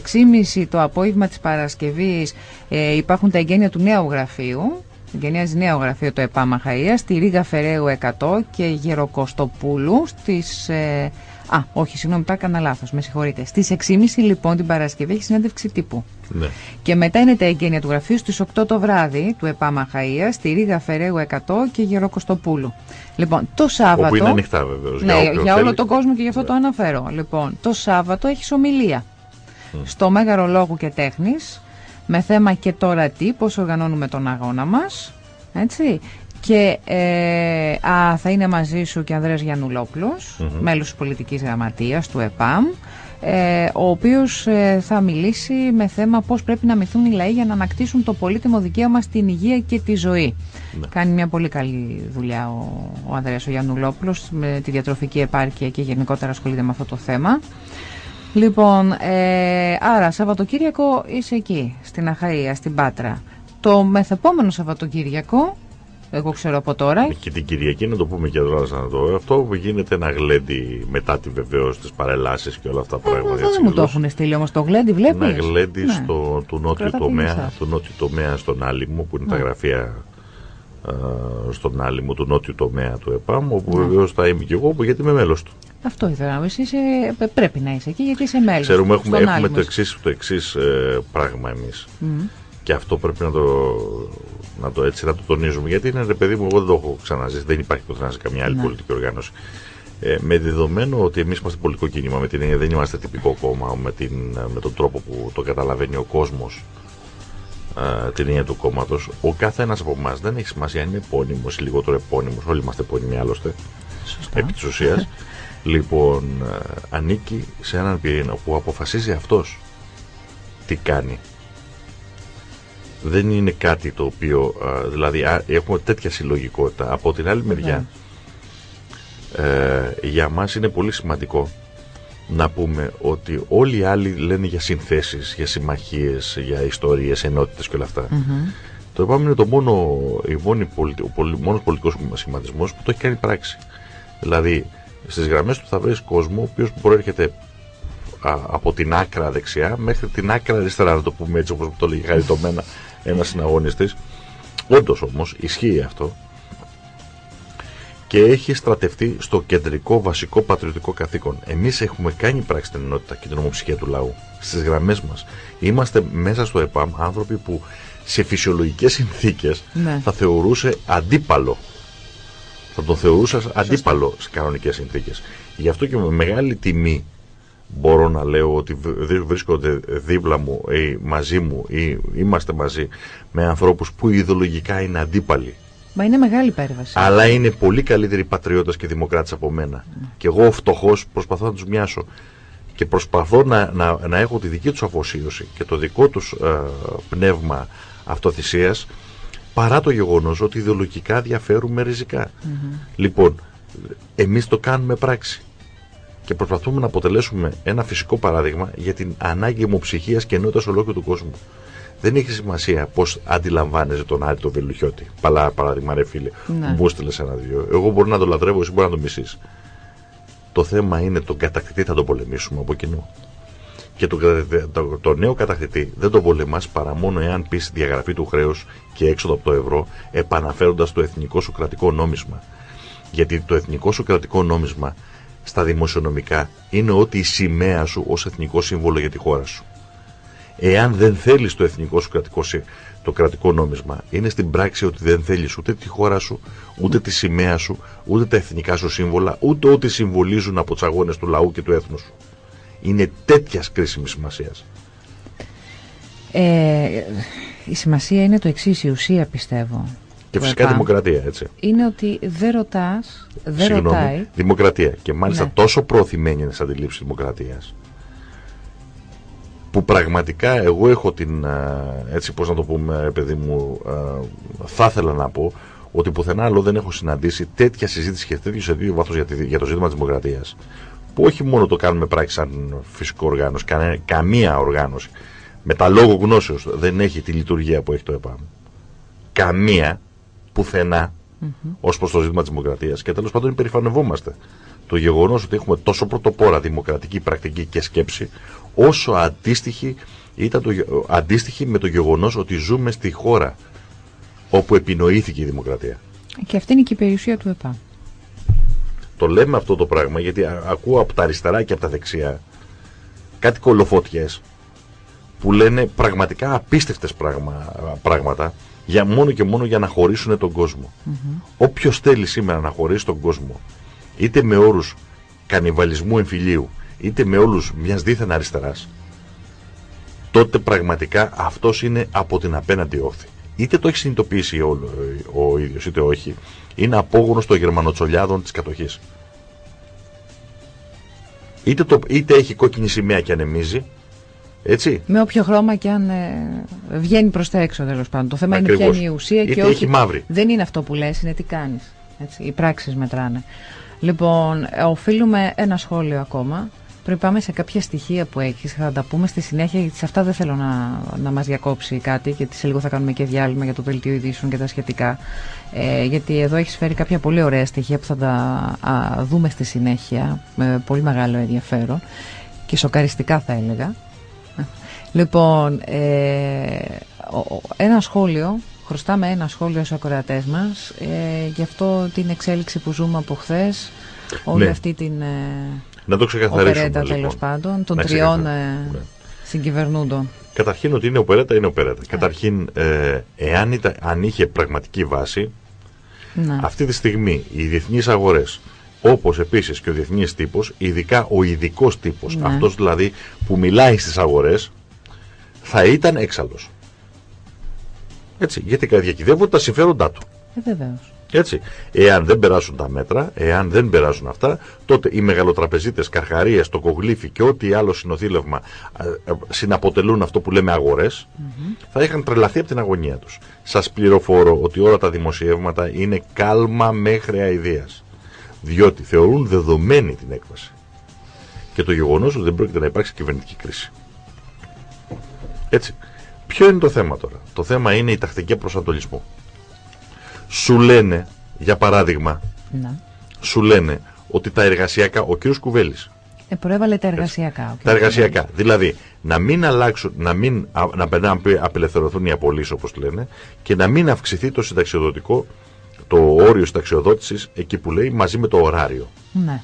6.30 το απόγευμα της Παρασκευής ε, υπάρχουν τα εγγένεια του νέου γραφείου. Εγγενιάζει νέο γραφείο το ΕΠΑ Μαχαΐας στη Ρίγα Φεραίου 100 και Γεροκοστοπούλου στις... ε, α, όχι, συγγνώμη, τα έκανα λάθος, με συγχωρείτε. Στις 6.30 λοιπόν την Παρασκευή έχει συνέντευξη τύπου. Ναι. Και μετά είναι τα εγγένεια του γραφείου στις 8 το βράδυ του ΕΠΑ Μαχαΐας, στη Ρίγα Φεραίου 100 και Γεροκοστοπούλου. Λοιπόν, το Σάββατο... Όπου είναι ανοιχτά βεβαίως. Ναι, για, όλο τον κόσμο και γι' αυτό το αναφέρω. Λοιπόν, το Σάββατο έχεις ομιλία στο Μέγαρο Λόγου και Τέχνης με θέμα και τώρα τι, πώς οργανώνουμε τον αγώνα μας, έτσι. Και ε, α, θα είναι μαζί σου και ο Ανδρέας Γιαννουλόπουλος, μέλος της πολιτικής γραμματείας του ΕΠΑΜ, ε, ο οποίος ε, θα μιλήσει με θέμα πώς πρέπει να μυθούν οι λαοί για να ανακτήσουν το πολύτιμο δικαίωμα στην υγεία και τη ζωή. Κάνει μια πολύ καλή δουλειά ο, ο Ανδρέας ο Γιαννουλόπουλος με τη διατροφική επάρκεια και γενικότερα ασχολείται με αυτό το θέμα. Λοιπόν, ε, άρα Σαββατοκύριακο είσαι εκεί, στην Αχαΐα, στην Πάτρα. Το μεθεπόμενο Σαββατοκύριακο, εγώ ξέρω από τώρα, Και την Κυριακή να το πούμε και εδώ να το Αυτό που γίνεται ένα γλέντι μετά τη βεβαίω τις παρελάσεις και όλα αυτά τα πράγματα. εδώ για τις δεν μου το εκδηλώσεις. έχουν στείλει όμως το γλέντι, βλέπεις; Ένα γλέντι Ναι. στο, του νότιου Κρατάτε τομέα, μισά. του νότιου τομέα στον Άλυμο, που είναι Ναι. τα γραφεία α, στον Άλυμο του νότιου τομέα του ΕΠΑΜ, όπου Ναι. βεβαίως θα είμαι και εγώ, που γιατί είμαι μέλος του. Αυτό ήθελα να πει. Είσαι, πε- πρέπει να είσαι εκεί γιατί είσαι μέλος. Ξέρουμε, έχουμε, στον έχουμε Άλυμο το είσαι. εξή το εξής, ε, πράγμα εμείς. Μμμ. Και αυτό πρέπει να το, να το έτσι να το τονίζουμε. Γιατί είναι ρε παιδί μου, εγώ δεν το έχω ξαναζήσει. Δεν υπάρχει πουθενά σε καμιά άλλη Ναι. πολιτική οργάνωση. Ε, με δεδομένο ότι εμείς είμαστε πολιτικό κίνημα, με την, έννοια δεν είμαστε τυπικό κόμμα, με, την, με τον τρόπο που το καταλαβαίνει ο κόσμος α, την έννοια του κόμματος, ο κάθε ένα από εμάς δεν έχει σημασία αν είναι επώνυμος ή λιγότερο επώνυμος. Όλοι είμαστε επώνυμοι άλλωστε. Σωστά. Επί της ουσίας. λοιπόν, α, ανήκει σε έναν πυρήνα που αποφασίζει αυτός τι κάνει. Δεν είναι κάτι το οποίο. α, δηλαδή, α, έχουμε τέτοια συλλογικότητα. Από την άλλη μεριά, ε, για μας είναι πολύ σημαντικό να πούμε ότι όλοι οι άλλοι λένε για συνθέσεις, για συμμαχίες, για ιστορίες, ενότητες και όλα αυτά. Το ΕΠΑΜ είναι το μόνο, η μόνη πολιτι, ο πολι- μόνος πολιτικός σχηματισμός που το έχει κάνει πράξη. Δηλαδή, στις γραμμές του θα βρεις κόσμο ο οποίος προέρχεται α, από την άκρα δεξιά μέχρι την άκρα αριστερά, να το πούμε έτσι όπως το λέγει χαριτωμένα ένας συναγωνιστής. Όντως όμως ισχύει αυτό και έχει στρατευτεί στο κεντρικό βασικό πατριωτικό καθήκον. Εμείς έχουμε κάνει πράξη την ενότητα και την ομοψυχία του λαού στις γραμμές μας. Είμαστε μέσα στο ΕΠΑΜ άνθρωποι που σε φυσιολογικές συνθήκες Ναι. θα θεωρούσε αντίπαλο. Θα τον θεωρούσες αντίπαλο σε κανονικές συνθήκες. Γι' αυτό και με μεγάλη τιμή μπορώ να λέω ότι β- βρίσκονται δίπλα μου ή μαζί μου ή είμαστε μαζί με ανθρώπους που ιδεολογικά είναι αντίπαλοι Μα είναι μεγάλη υπέρβαση. αλλά είναι πολύ καλύτεροι πατριώτες και δημοκράτες από μένα. Και εγώ ο φτωχός προσπαθώ να τους μοιάσω. Και προσπαθώ να, να, να έχω τη δική τους αφοσίωση και το δικό τους ε, πνεύμα αυτοθυσίας παρά το γεγονός ότι ιδεολογικά διαφέρουμε ριζικά. Λοιπόν, εμείς το κάνουμε πράξη. Και προσπαθούμε να αποτελέσουμε ένα φυσικό παράδειγμα για την ανάγκη αιμοψυχίας και ενότητας ολόκληρου του κόσμου. Δεν έχει σημασία πώς αντιλαμβάνεσαι τον Άρη τον Βελουχιώτη. Παλά παράδειγμα, ρε φίλε. Ναι. Μου έστειλες ένα-δύο. Εγώ μπορεί να το λατρεύω, εσύ μπορεί να το μισείς. Το θέμα είναι τον κατακτητή θα τον πολεμήσουμε από κοινού. Και τον, κατα- το, το νέο κατακτητή δεν τον πολεμάς παρά μόνο εάν πεις διαγραφή του χρέους και έξοδο από το ευρώ, επαναφέροντας το εθνικό σου κρατικό νόμισμα. Γιατί το εθνικό σου κρατικό νόμισμα στα δημοσιονομικά είναι ότι η σημαία σου ως εθνικό σύμβολο για τη χώρα σου. Εάν δεν θέλεις το εθνικό σου κρατικό, συ- το κρατικό νόμισμα, είναι στην πράξη ότι δεν θέλεις ούτε τη χώρα σου, ούτε τη σημαία σου, ούτε τα εθνικά σου σύμβολα, ούτε ό,τι συμβολίζουν από τους αγώνες του λαού και του έθνους σου. Είναι τέτοιας κρίσιμης σημασίας. Ε, η σημασία είναι το εξής, η ουσία πιστεύω. Και του φυσικά ΕΠΑΜ δημοκρατία, έτσι. Είναι ότι δεν ρωτάς, δεν Συγγνώμη, ρωτάει. δημοκρατία. Και μάλιστα Ναι. τόσο προωθημένη είναι σαν αντιλήψη δημοκρατίας που πραγματικά εγώ έχω την, α, έτσι πώς να το πούμε ρε παιδί μου, α, θα ήθελα να πω ότι πουθενά άλλο δεν έχω συναντήσει τέτοια συζήτηση και τέτοιο σε δύο βάθος για, τη- για το ζήτημα της δημοκρατίας που όχι μόνο το κάνουμε πράξη σαν φυσικό οργάνωση, κανέ, καμία οργάνωση με τα λόγω γνώσεως δεν έχει τη λειτουργία που έχει το ΕΠΑΜ. Καμία, πουθενά, ως προς το ζήτημα της δημοκρατίας και τέλος πάντων υπερηφανευόμαστε το γεγονός ότι έχουμε τόσο πρωτοπόρα δημοκρατική πρακτική και σκέψη όσο αντίστοιχη, ήταν το, γε- αντίστοιχη με το γεγονός ότι ζούμε στη χώρα όπου επινοήθηκε η δημοκρατία. Και αυτή είναι και η περιουσία του ΕΠΑ. Το λέμε αυτό το πράγμα γιατί α- ακούω από τα αριστερά και από τα δεξιά κάτι κολοφώτιες που λένε πραγματικά απίστευτες πραγμα, πράγματα για μόνο και μόνο για να χωρίσουν τον κόσμο. Όποιος θέλει σήμερα να χωρίσει τον κόσμο είτε με όρους κανιβαλισμού εμφυλίου είτε με όλους μιας δίθεν αριστεράς τότε πραγματικά αυτός είναι από την απέναντι όχθη. Είτε το έχει συνειδητοποιήσει ο, ο ίδιος είτε όχι, είναι απόγονος των γερμανοτσολιάδων της κατοχής. Είτε, το, είτε έχει κόκκινη σημαία και ανεμίζει, έτσι, Με όποιο χρώμα και αν ε, βγαίνει προς τα έξω τέλος πάντων. Το θέμα είναι Ακριβώς. ποια είναι η ουσία Είτε και έχει όχι. μαύρη. Δεν είναι αυτό που λες, είναι τι κάνεις. Οι πράξεις μετράνε. Λοιπόν, ε, οφείλουμε ένα σχόλιο ακόμα. Πριν πάμε σε κάποια στοιχεία που έχεις, θα τα πούμε στη συνέχεια, γιατί σε αυτά δεν θέλω να, να μας διακόψει κάτι, γιατί σε λίγο θα κάνουμε και διάλειμμα για το δελτίο ειδήσεων και τα σχετικά. Ε, γιατί εδώ έχεις φέρει κάποια πολύ ωραία στοιχεία που θα τα α, δούμε στη συνέχεια με πολύ μεγάλο ενδιαφέρον και σοκαριστικά θα έλεγα. Λοιπόν, ε, ο- ο- ένα σχόλιο, χρωστάμε ένα σχόλιο στους ακροατές μας ε, για αυτό την εξέλιξη που ζούμε από χθες, όλη Ναι. αυτή την ε, να το ξεκαθαρίσουμε. οπερέτα λοιπόν. τέλος πάντων των Να τριών ξεκαθα- ε, Ναι. συγκυβερνούντων. Καταρχήν ότι είναι οπερέτα είναι οπερέτα. Καταρχήν, ε, εάν ήταν, αν είχε πραγματική βάση, Να. αυτή τη στιγμή οι διεθνείς αγορές, όπως επίσης και ο διεθνής τύπος, ειδικά ο ειδικός τύπος, Ναι. αυτός δηλαδή που μιλάει στις αγορές, θα ήταν έξαλλος. Έτσι, γιατί διακυδεύονται τα συμφέροντά του. Ε, βεβαίως. Έτσι. Εάν δεν περάσουν τα μέτρα, εάν δεν περάσουν αυτά, τότε οι μεγαλοτραπεζίτες, καρχαρίες, το κογλίφι και ό,τι άλλο συνοθήλευμα ε, ε, συναποτελούν αυτό που λέμε θα είχαν τρελαθεί από την αγωνία τους. Σας πληροφορώ ότι όλα τα δημοσιεύματα είναι κάλμα μέχρι αηδίας. Διότι θεωρούν δεδομένη την έκβαση. Και το γεγονός ότι δεν πρόκειται να υπάρξει κυβερνητική κρίση. Έτσι. Ποιο είναι το θέμα τώρα; Το θέμα είναι η τακτική προσανατολισμού σου λένε, για παράδειγμα, Να. σου λένε ότι τα εργασιακά, ο κύριος Κουβέλης, Ε, προέβαλε τα εργασιακά. ο τα κ. εργασιακά, δηλαδή να μην αλλάξουν, να μην α, να, να απελευθερωθούν οι απολύσεις όπως λένε και να μην αυξηθεί το συνταξιοδοτικό, το όριο συνταξιοδότησης εκεί που λέει μαζί με το ωράριο. Ναι.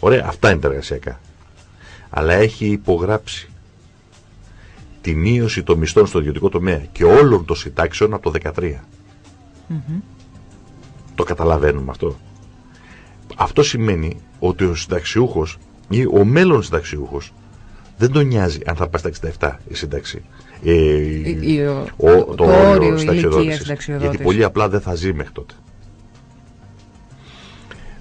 Ωραία, αυτά είναι τα εργασιακά. Αλλά έχει υπογράψει τη μείωση των μισθών στο ιδιωτικό τομέα και όλων των συντάξεων από το 2013. Το καταλαβαίνουμε αυτό. Αυτό σημαίνει ότι ο συνταξιούχος ή ο μέλλον συνταξιούχος δεν τον νοιάζει αν θα πάει στα 67 η σύνταξη. Ε, Η- η- ο- ο- το όριο ηλικίας συνταξιοδότησης. συνταξιοδότησης. Γιατί πολύ απλά δεν θα ζει μέχρι τότε.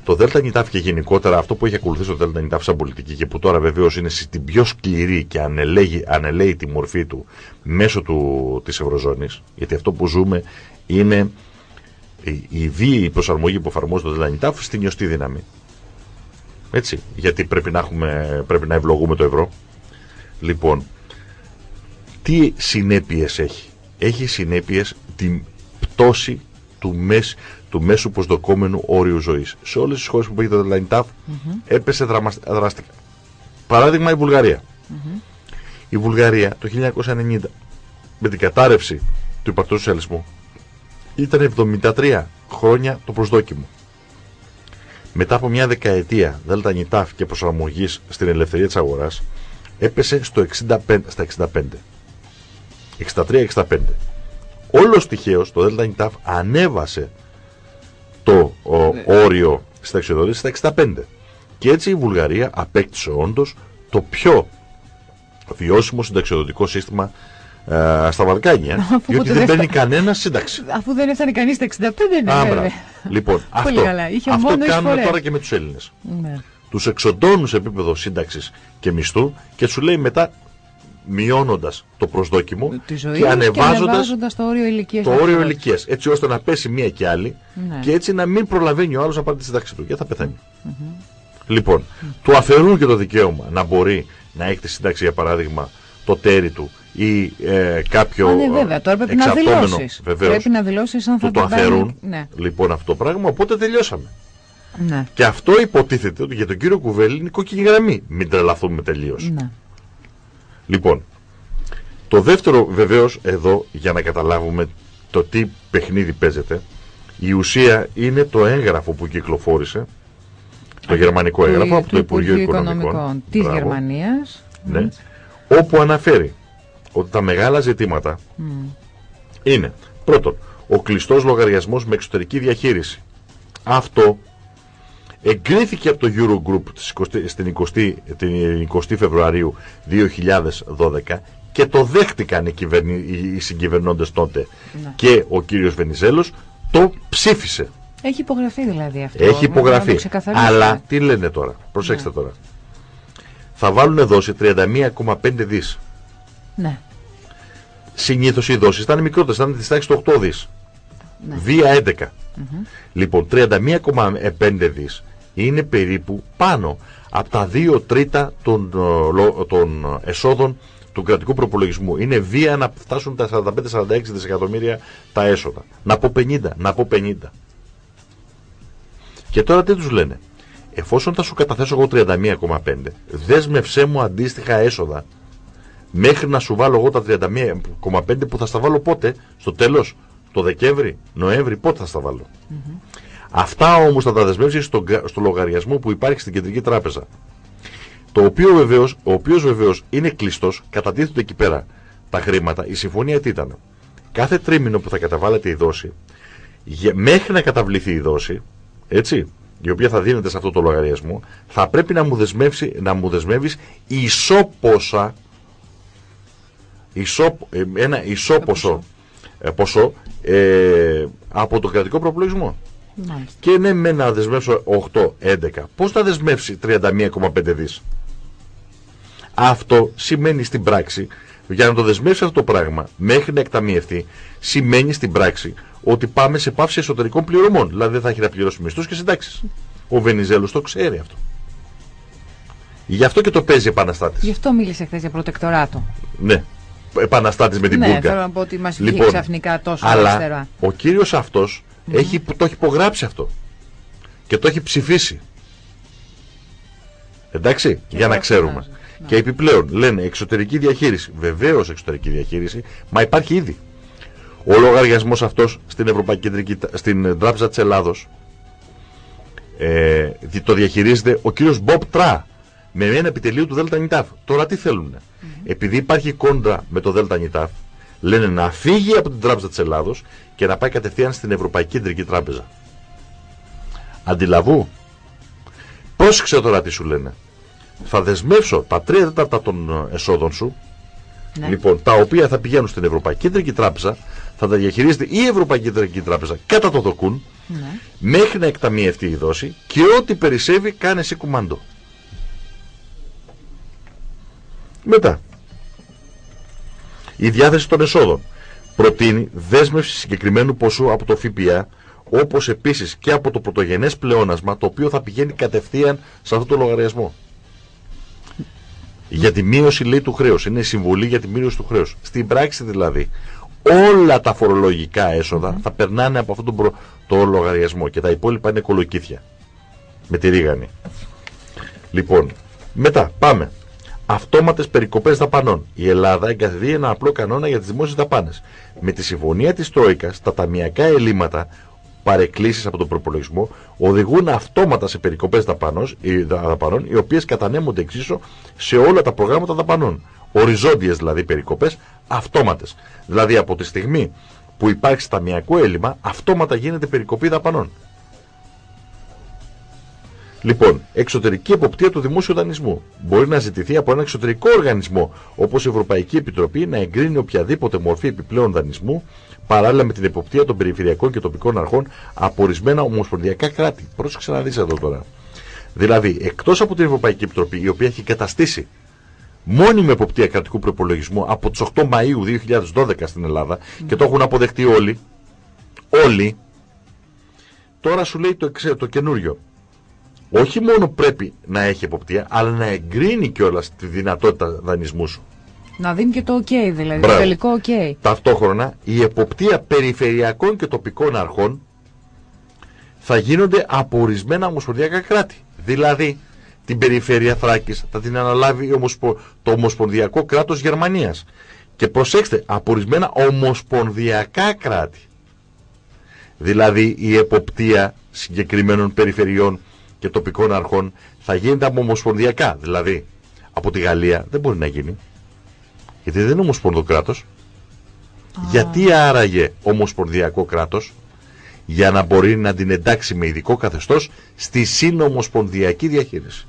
Το ΔΝΤ και γενικότερα αυτό που έχει ακολουθήσει το ΔΝΤ σαν πολιτική και που τώρα βεβαίως είναι στην πιο σκληρή και ανελέγει, ανελέει τη μορφή του μέσω του, της Ευρωζώνης γιατί αυτό που ζούμε είναι η, η βίαιη προσαρμογή που εφαρμόζει το ΔΝΤ στην ιωστή δύναμη. Έτσι, γιατί πρέπει να, έχουμε, πρέπει να ευλογούμε το ευρώ. Λοιπόν, τι συνέπειες έχει; Έχει συνέπειες την πτώση του, μες, του μέσου προσδοκόμενου όριου ζωής. Σε όλες τις χώρες που πήγε το ΔΝΤ έπεσε δραμα- δραστικά. Παράδειγμα η βουλγαρια Η Βουλγαρία το 1990 με την κατάρρευση του υπαρκτού σοσιαλισμού ήταν 73 χρόνια το προσδόκιμο. Μετά από μια δεκαετία ΔΝΤ και προσαρμογής στην ελευθερία της αγοράς έπεσε στο 65, στα 65. 63-65. Όλος τυχαίως το ΔΝΤ ανέβασε το ο, όριο συνταξιοδότηση στα 65. Και έτσι η Βουλγαρία απέκτησε όντως το πιο βιώσιμο συνταξιοδοτικό σύστημα ε, στα Βαλκάνια. Αφού διότι ποτέ δεν δεν παίρνει στα- κανένα σύνταξη. Αφού δεν έφτανε κανείς στα 65, ναι, Α, βέβαια. μπράβο. Λοιπόν, Πολύ αυτό, καλά. Είχε αυτό μόνο κάνουμε εισφορές. τώρα και με τους Έλληνες. Ναι. Τους εξοντώνουν σε επίπεδο σύνταξης και μισθού και σου λέει μετά μειώνοντας το προσδόκιμο Τη ζωή και ανεβάζοντας ανεβάζοντας το όριο ηλικίας. το όριο συνταξιοδότησης. ηλικίας. Έτσι ώστε να πέσει μία και άλλη Ναι. και έτσι να μην προλαβαίνει ο άλλος να πάρει τη σύνταξη του. Και θα πεθάνει. Λοιπόν, του αφαιρούν και το δικαίωμα να μπορεί να έχει τη σύνταξη, για παράδειγμα, το τέρι του ή ε, κάποιο. Α, ναι, βέβαια. Τώρα πρέπει να εξαρτώμενο, δηλώσεις. βεβαίως, Πρέπει να δηλώσεις αν θα του το την πάρει- αφαιρούν. Ναι. Λοιπόν, αυτό το πράγμα, οπότε τελειώσαμε. Ναι. Και αυτό υποτίθεται ότι για τον κύριο Κουβέλη είναι κόκκινη γραμμή. Μην τρελαθούμε τελείως. Ναι. Λοιπόν, το δεύτερο βεβαίως εδώ για να καταλάβουμε το τι παιχνίδι παίζεται, η ουσία είναι το έγγραφο που κυκλοφόρησε, το γερμανικό έγγραφο Του- από το του Υπουργείο Οικονομικών της Μπράβο. Γερμανίας. Ναι, όπου αναφέρει ότι τα μεγάλα ζητήματα είναι πρώτον, ο κλειστός λογαριασμός με εξωτερική διαχείριση. Αυτό εγκρίθηκε από το Eurogroup της 20 στην 20, την 20 Φεβρουαρίου 2012 και το δέχτηκαν οι, κυβερνη, οι συγκυβερνώντες τότε. Ναι. Και ο κύριος Βενιζέλος το ψήφισε. Έχει υπογραφεί δηλαδή αυτό. Έχει Να το υπογραφεί. ξεκαθαρίσουμε. Αλλά τι λένε τώρα; Προσέξτε τώρα. Θα βάλουν δώσει 31,5 δις. Ναι. Συνήθως οι δόσεις ήταν μικρότερες, ήταν της τάξης του 8 δις. Ναι. Βία 11. Λοιπόν, 31,5 δις είναι περίπου πάνω από τα 2 τρίτα των, ε, λο- των εσόδων του κρατικού προπολογισμού. Είναι βία να φτάσουν τα 45-46 δισεκατομμύρια τα έσοδα. Να πω 50, να πω 50. Και τώρα τι τους λένε; Εφόσον θα σου καταθέσω εγώ 31,5, δέσμευσέ μου αντίστοιχα έσοδα μέχρι να σου βάλω εγώ τα 31,5 που θα στα βάλω πότε, στο τέλος, το Δεκέμβρη, Νοέμβρη, πότε θα στα βάλω; Αυτά όμως θα τα δεσμεύσεις στο, κα- στο λογαριασμό που υπάρχει στην Κεντρική Τράπεζα. Το οποίο βεβαίως, ο οποίος βεβαίως είναι κλειστός, κατατίθεται εκεί πέρα τα χρήματα. Η συμφωνία τι ήταν. Κάθε τρίμηνο που θα καταβάλλεται η δόση, για- μέχρι να καταβληθεί η δόση, έτσι, η οποία θα δίνεται σε αυτό το λογαριασμό, θα πρέπει να μου, δεσμεύσει, να μου δεσμεύεις ισόπωσα ισό, ε, ένα ισόποσο ε, ποσό ε, από το κρατικό προπολογισμό. Μάλιστα. Και ναι, με να δεσμεύσω 8, 11. Πώς θα δεσμεύσει 31,5 δις; Αυτό σημαίνει στην πράξη, για να το δεσμεύσει αυτό το πράγμα μέχρι να εκταμιευτεί, σημαίνει στην πράξη ότι πάμε σε πάυση εσωτερικών πληρωμών. Δηλαδή δεν θα έχει να πληρώσει μισθούς και συντάξεις. Ο Βενιζέλος το ξέρει αυτό. Γι' αυτό και το παίζει επαναστάτης. Γι' αυτό μίλησε χθες για προτεκτοράτο. Ναι. Επαναστάτης με την ναι, Μπούργκα. θέλω να πω ότι μας βγήκε Λοιπόν, ξαφνικά τόσο Αλλά αριστερά. ο κύριος αυτός έχει, το έχει υπογράψει αυτό. Και το έχει ψηφίσει. Εντάξει, για να εγώ ξέρουμε. φαντάζομαι. Ναι. Και επιπλέον λένε εξωτερική διαχείριση. Βεβαίως εξωτερική διαχείριση, μα υπάρχει ήδη. Ο λογαριασμός αυτός στην Ευρωπαϊκή Κεντρική, Τα- στην Τράπεζα της Ελλάδος ε, δι- το διαχειρίζεται ο κύριος Μπομπ Τρά με ένα επιτελείο του Δέλτα Νιτάφ. Τώρα τι θέλουν. Επειδή υπάρχει κόντρα με το Δέλτα Νιτάφ, λένε να φύγει από την Τράπεζα της Ελλάδος και να πάει κατευθείαν στην Ευρωπαϊκή Κεντρική Τράπεζα. Αντιλαβού. Πρόσεξε τώρα τι σου λένε. Θα δεσμεύσω τα τρία τέταρτα των ε, εσόδων σου, Ναι. λοιπόν, τα οποία θα πηγαίνουν στην Ευρωπαϊκή Κεντρική Τράπεζα, θα τα διαχειρίζεται η Ευρωπαϊκή Κεντρική Τράπεζα κατά το δοκούν, Ναι. μέχρι να εκταμιευτεί η δόση και ό,τι περισσεύει κάνε εσύ κουμάντο. Μετά. Η διάθεση των εσόδων προτείνει δέσμευση συγκεκριμένου ποσού από το ΦΠΑ όπως επίσης και από το πρωτογενές πλεόνασμα το οποίο θα πηγαίνει κατευθείαν σε αυτό το λογαριασμό. Για τη μείωση λέει του χρέους. Είναι συμβολή για τη μείωση του χρέους. Στην πράξη δηλαδή όλα τα φορολογικά έσοδα θα περνάνε από αυτόν τον προ- το λογαριασμό και τα υπόλοιπα είναι κολοκύθια. Με τη ρίγανη. Λοιπόν, μετά πάμε. Αυτόματες περικοπές δαπανών. Η Ελλάδα εγκαθιδεί ένα απλό κανόνα για τις δημόσιες δαπάνες. Με τη συμφωνία της Τρόικας, τα ταμιακά ελλείμματα, παρεκκλήσεις από τον προπολογισμό, οδηγούν αυτόματα σε περικοπές δαπανών, δαπανών, οι οποίες κατανέμονται εξίσου σε όλα τα προγράμματα δαπανών. Οριζόντιες δηλαδή περικοπές, αυτόματες. Δηλαδή από τη στιγμή που υπάρχει ταμιακό έλλειμμα, αυτόματα γίνεται περικοπή δαπανών. Λοιπόν, εξωτερική εποπτεία του δημόσιου δανεισμού. Μπορεί να ζητηθεί από ένα εξωτερικό οργανισμό, όπως η Ευρωπαϊκή Επιτροπή, να εγκρίνει οποιαδήποτε μορφή επιπλέον δανεισμού, παράλληλα με την εποπτεία των περιφερειακών και τοπικών αρχών από ορισμένα ομοσπονδιακά κράτη. Πρόσεξε να δεις εδώ τώρα. Δηλαδή, εκτός από την Ευρωπαϊκή Επιτροπή, η οποία έχει καταστήσει μόνιμη εποπτεία κρατικού προπολογισμού από τις 8 Μαου 2012 στην Ελλάδα και το έχουν αποδεχτεί όλοι, όλοι, τώρα σου λέει το, εξέ, το καινούριο όχι μόνο πρέπει να έχει εποπτεία, αλλά να εγκρίνει κιόλας τη δυνατότητα δανεισμού σου. Να δίνει και το OK δηλαδή, Μπράβο. το τελικό OK. Ταυτόχρονα, η εποπτεία περιφερειακών και τοπικών αρχών θα γίνονται από ορισμένα ομοσπονδιακά κράτη. Δηλαδή, την περιφέρεια Θράκης θα την αναλάβει η ομοσπο- το ομοσπονδιακό κράτος Γερμανίας. Και προσέξτε, από ορισμένα ομοσπονδιακά κράτη. Δηλαδή, η εποπτεία συγκεκριμένων περιφερειών και τοπικών αρχών θα γίνεται από ομοσπονδιακά. Δηλαδή, από τη Γαλλία δεν μπορεί να γίνει. Γιατί δεν είναι ομοσπονδοκράτος. Γιατί άραγε ομοσπονδιακό κράτος για να μπορεί να την εντάξει με ειδικό καθεστώς στη συνομοσπονδιακή διαχείριση.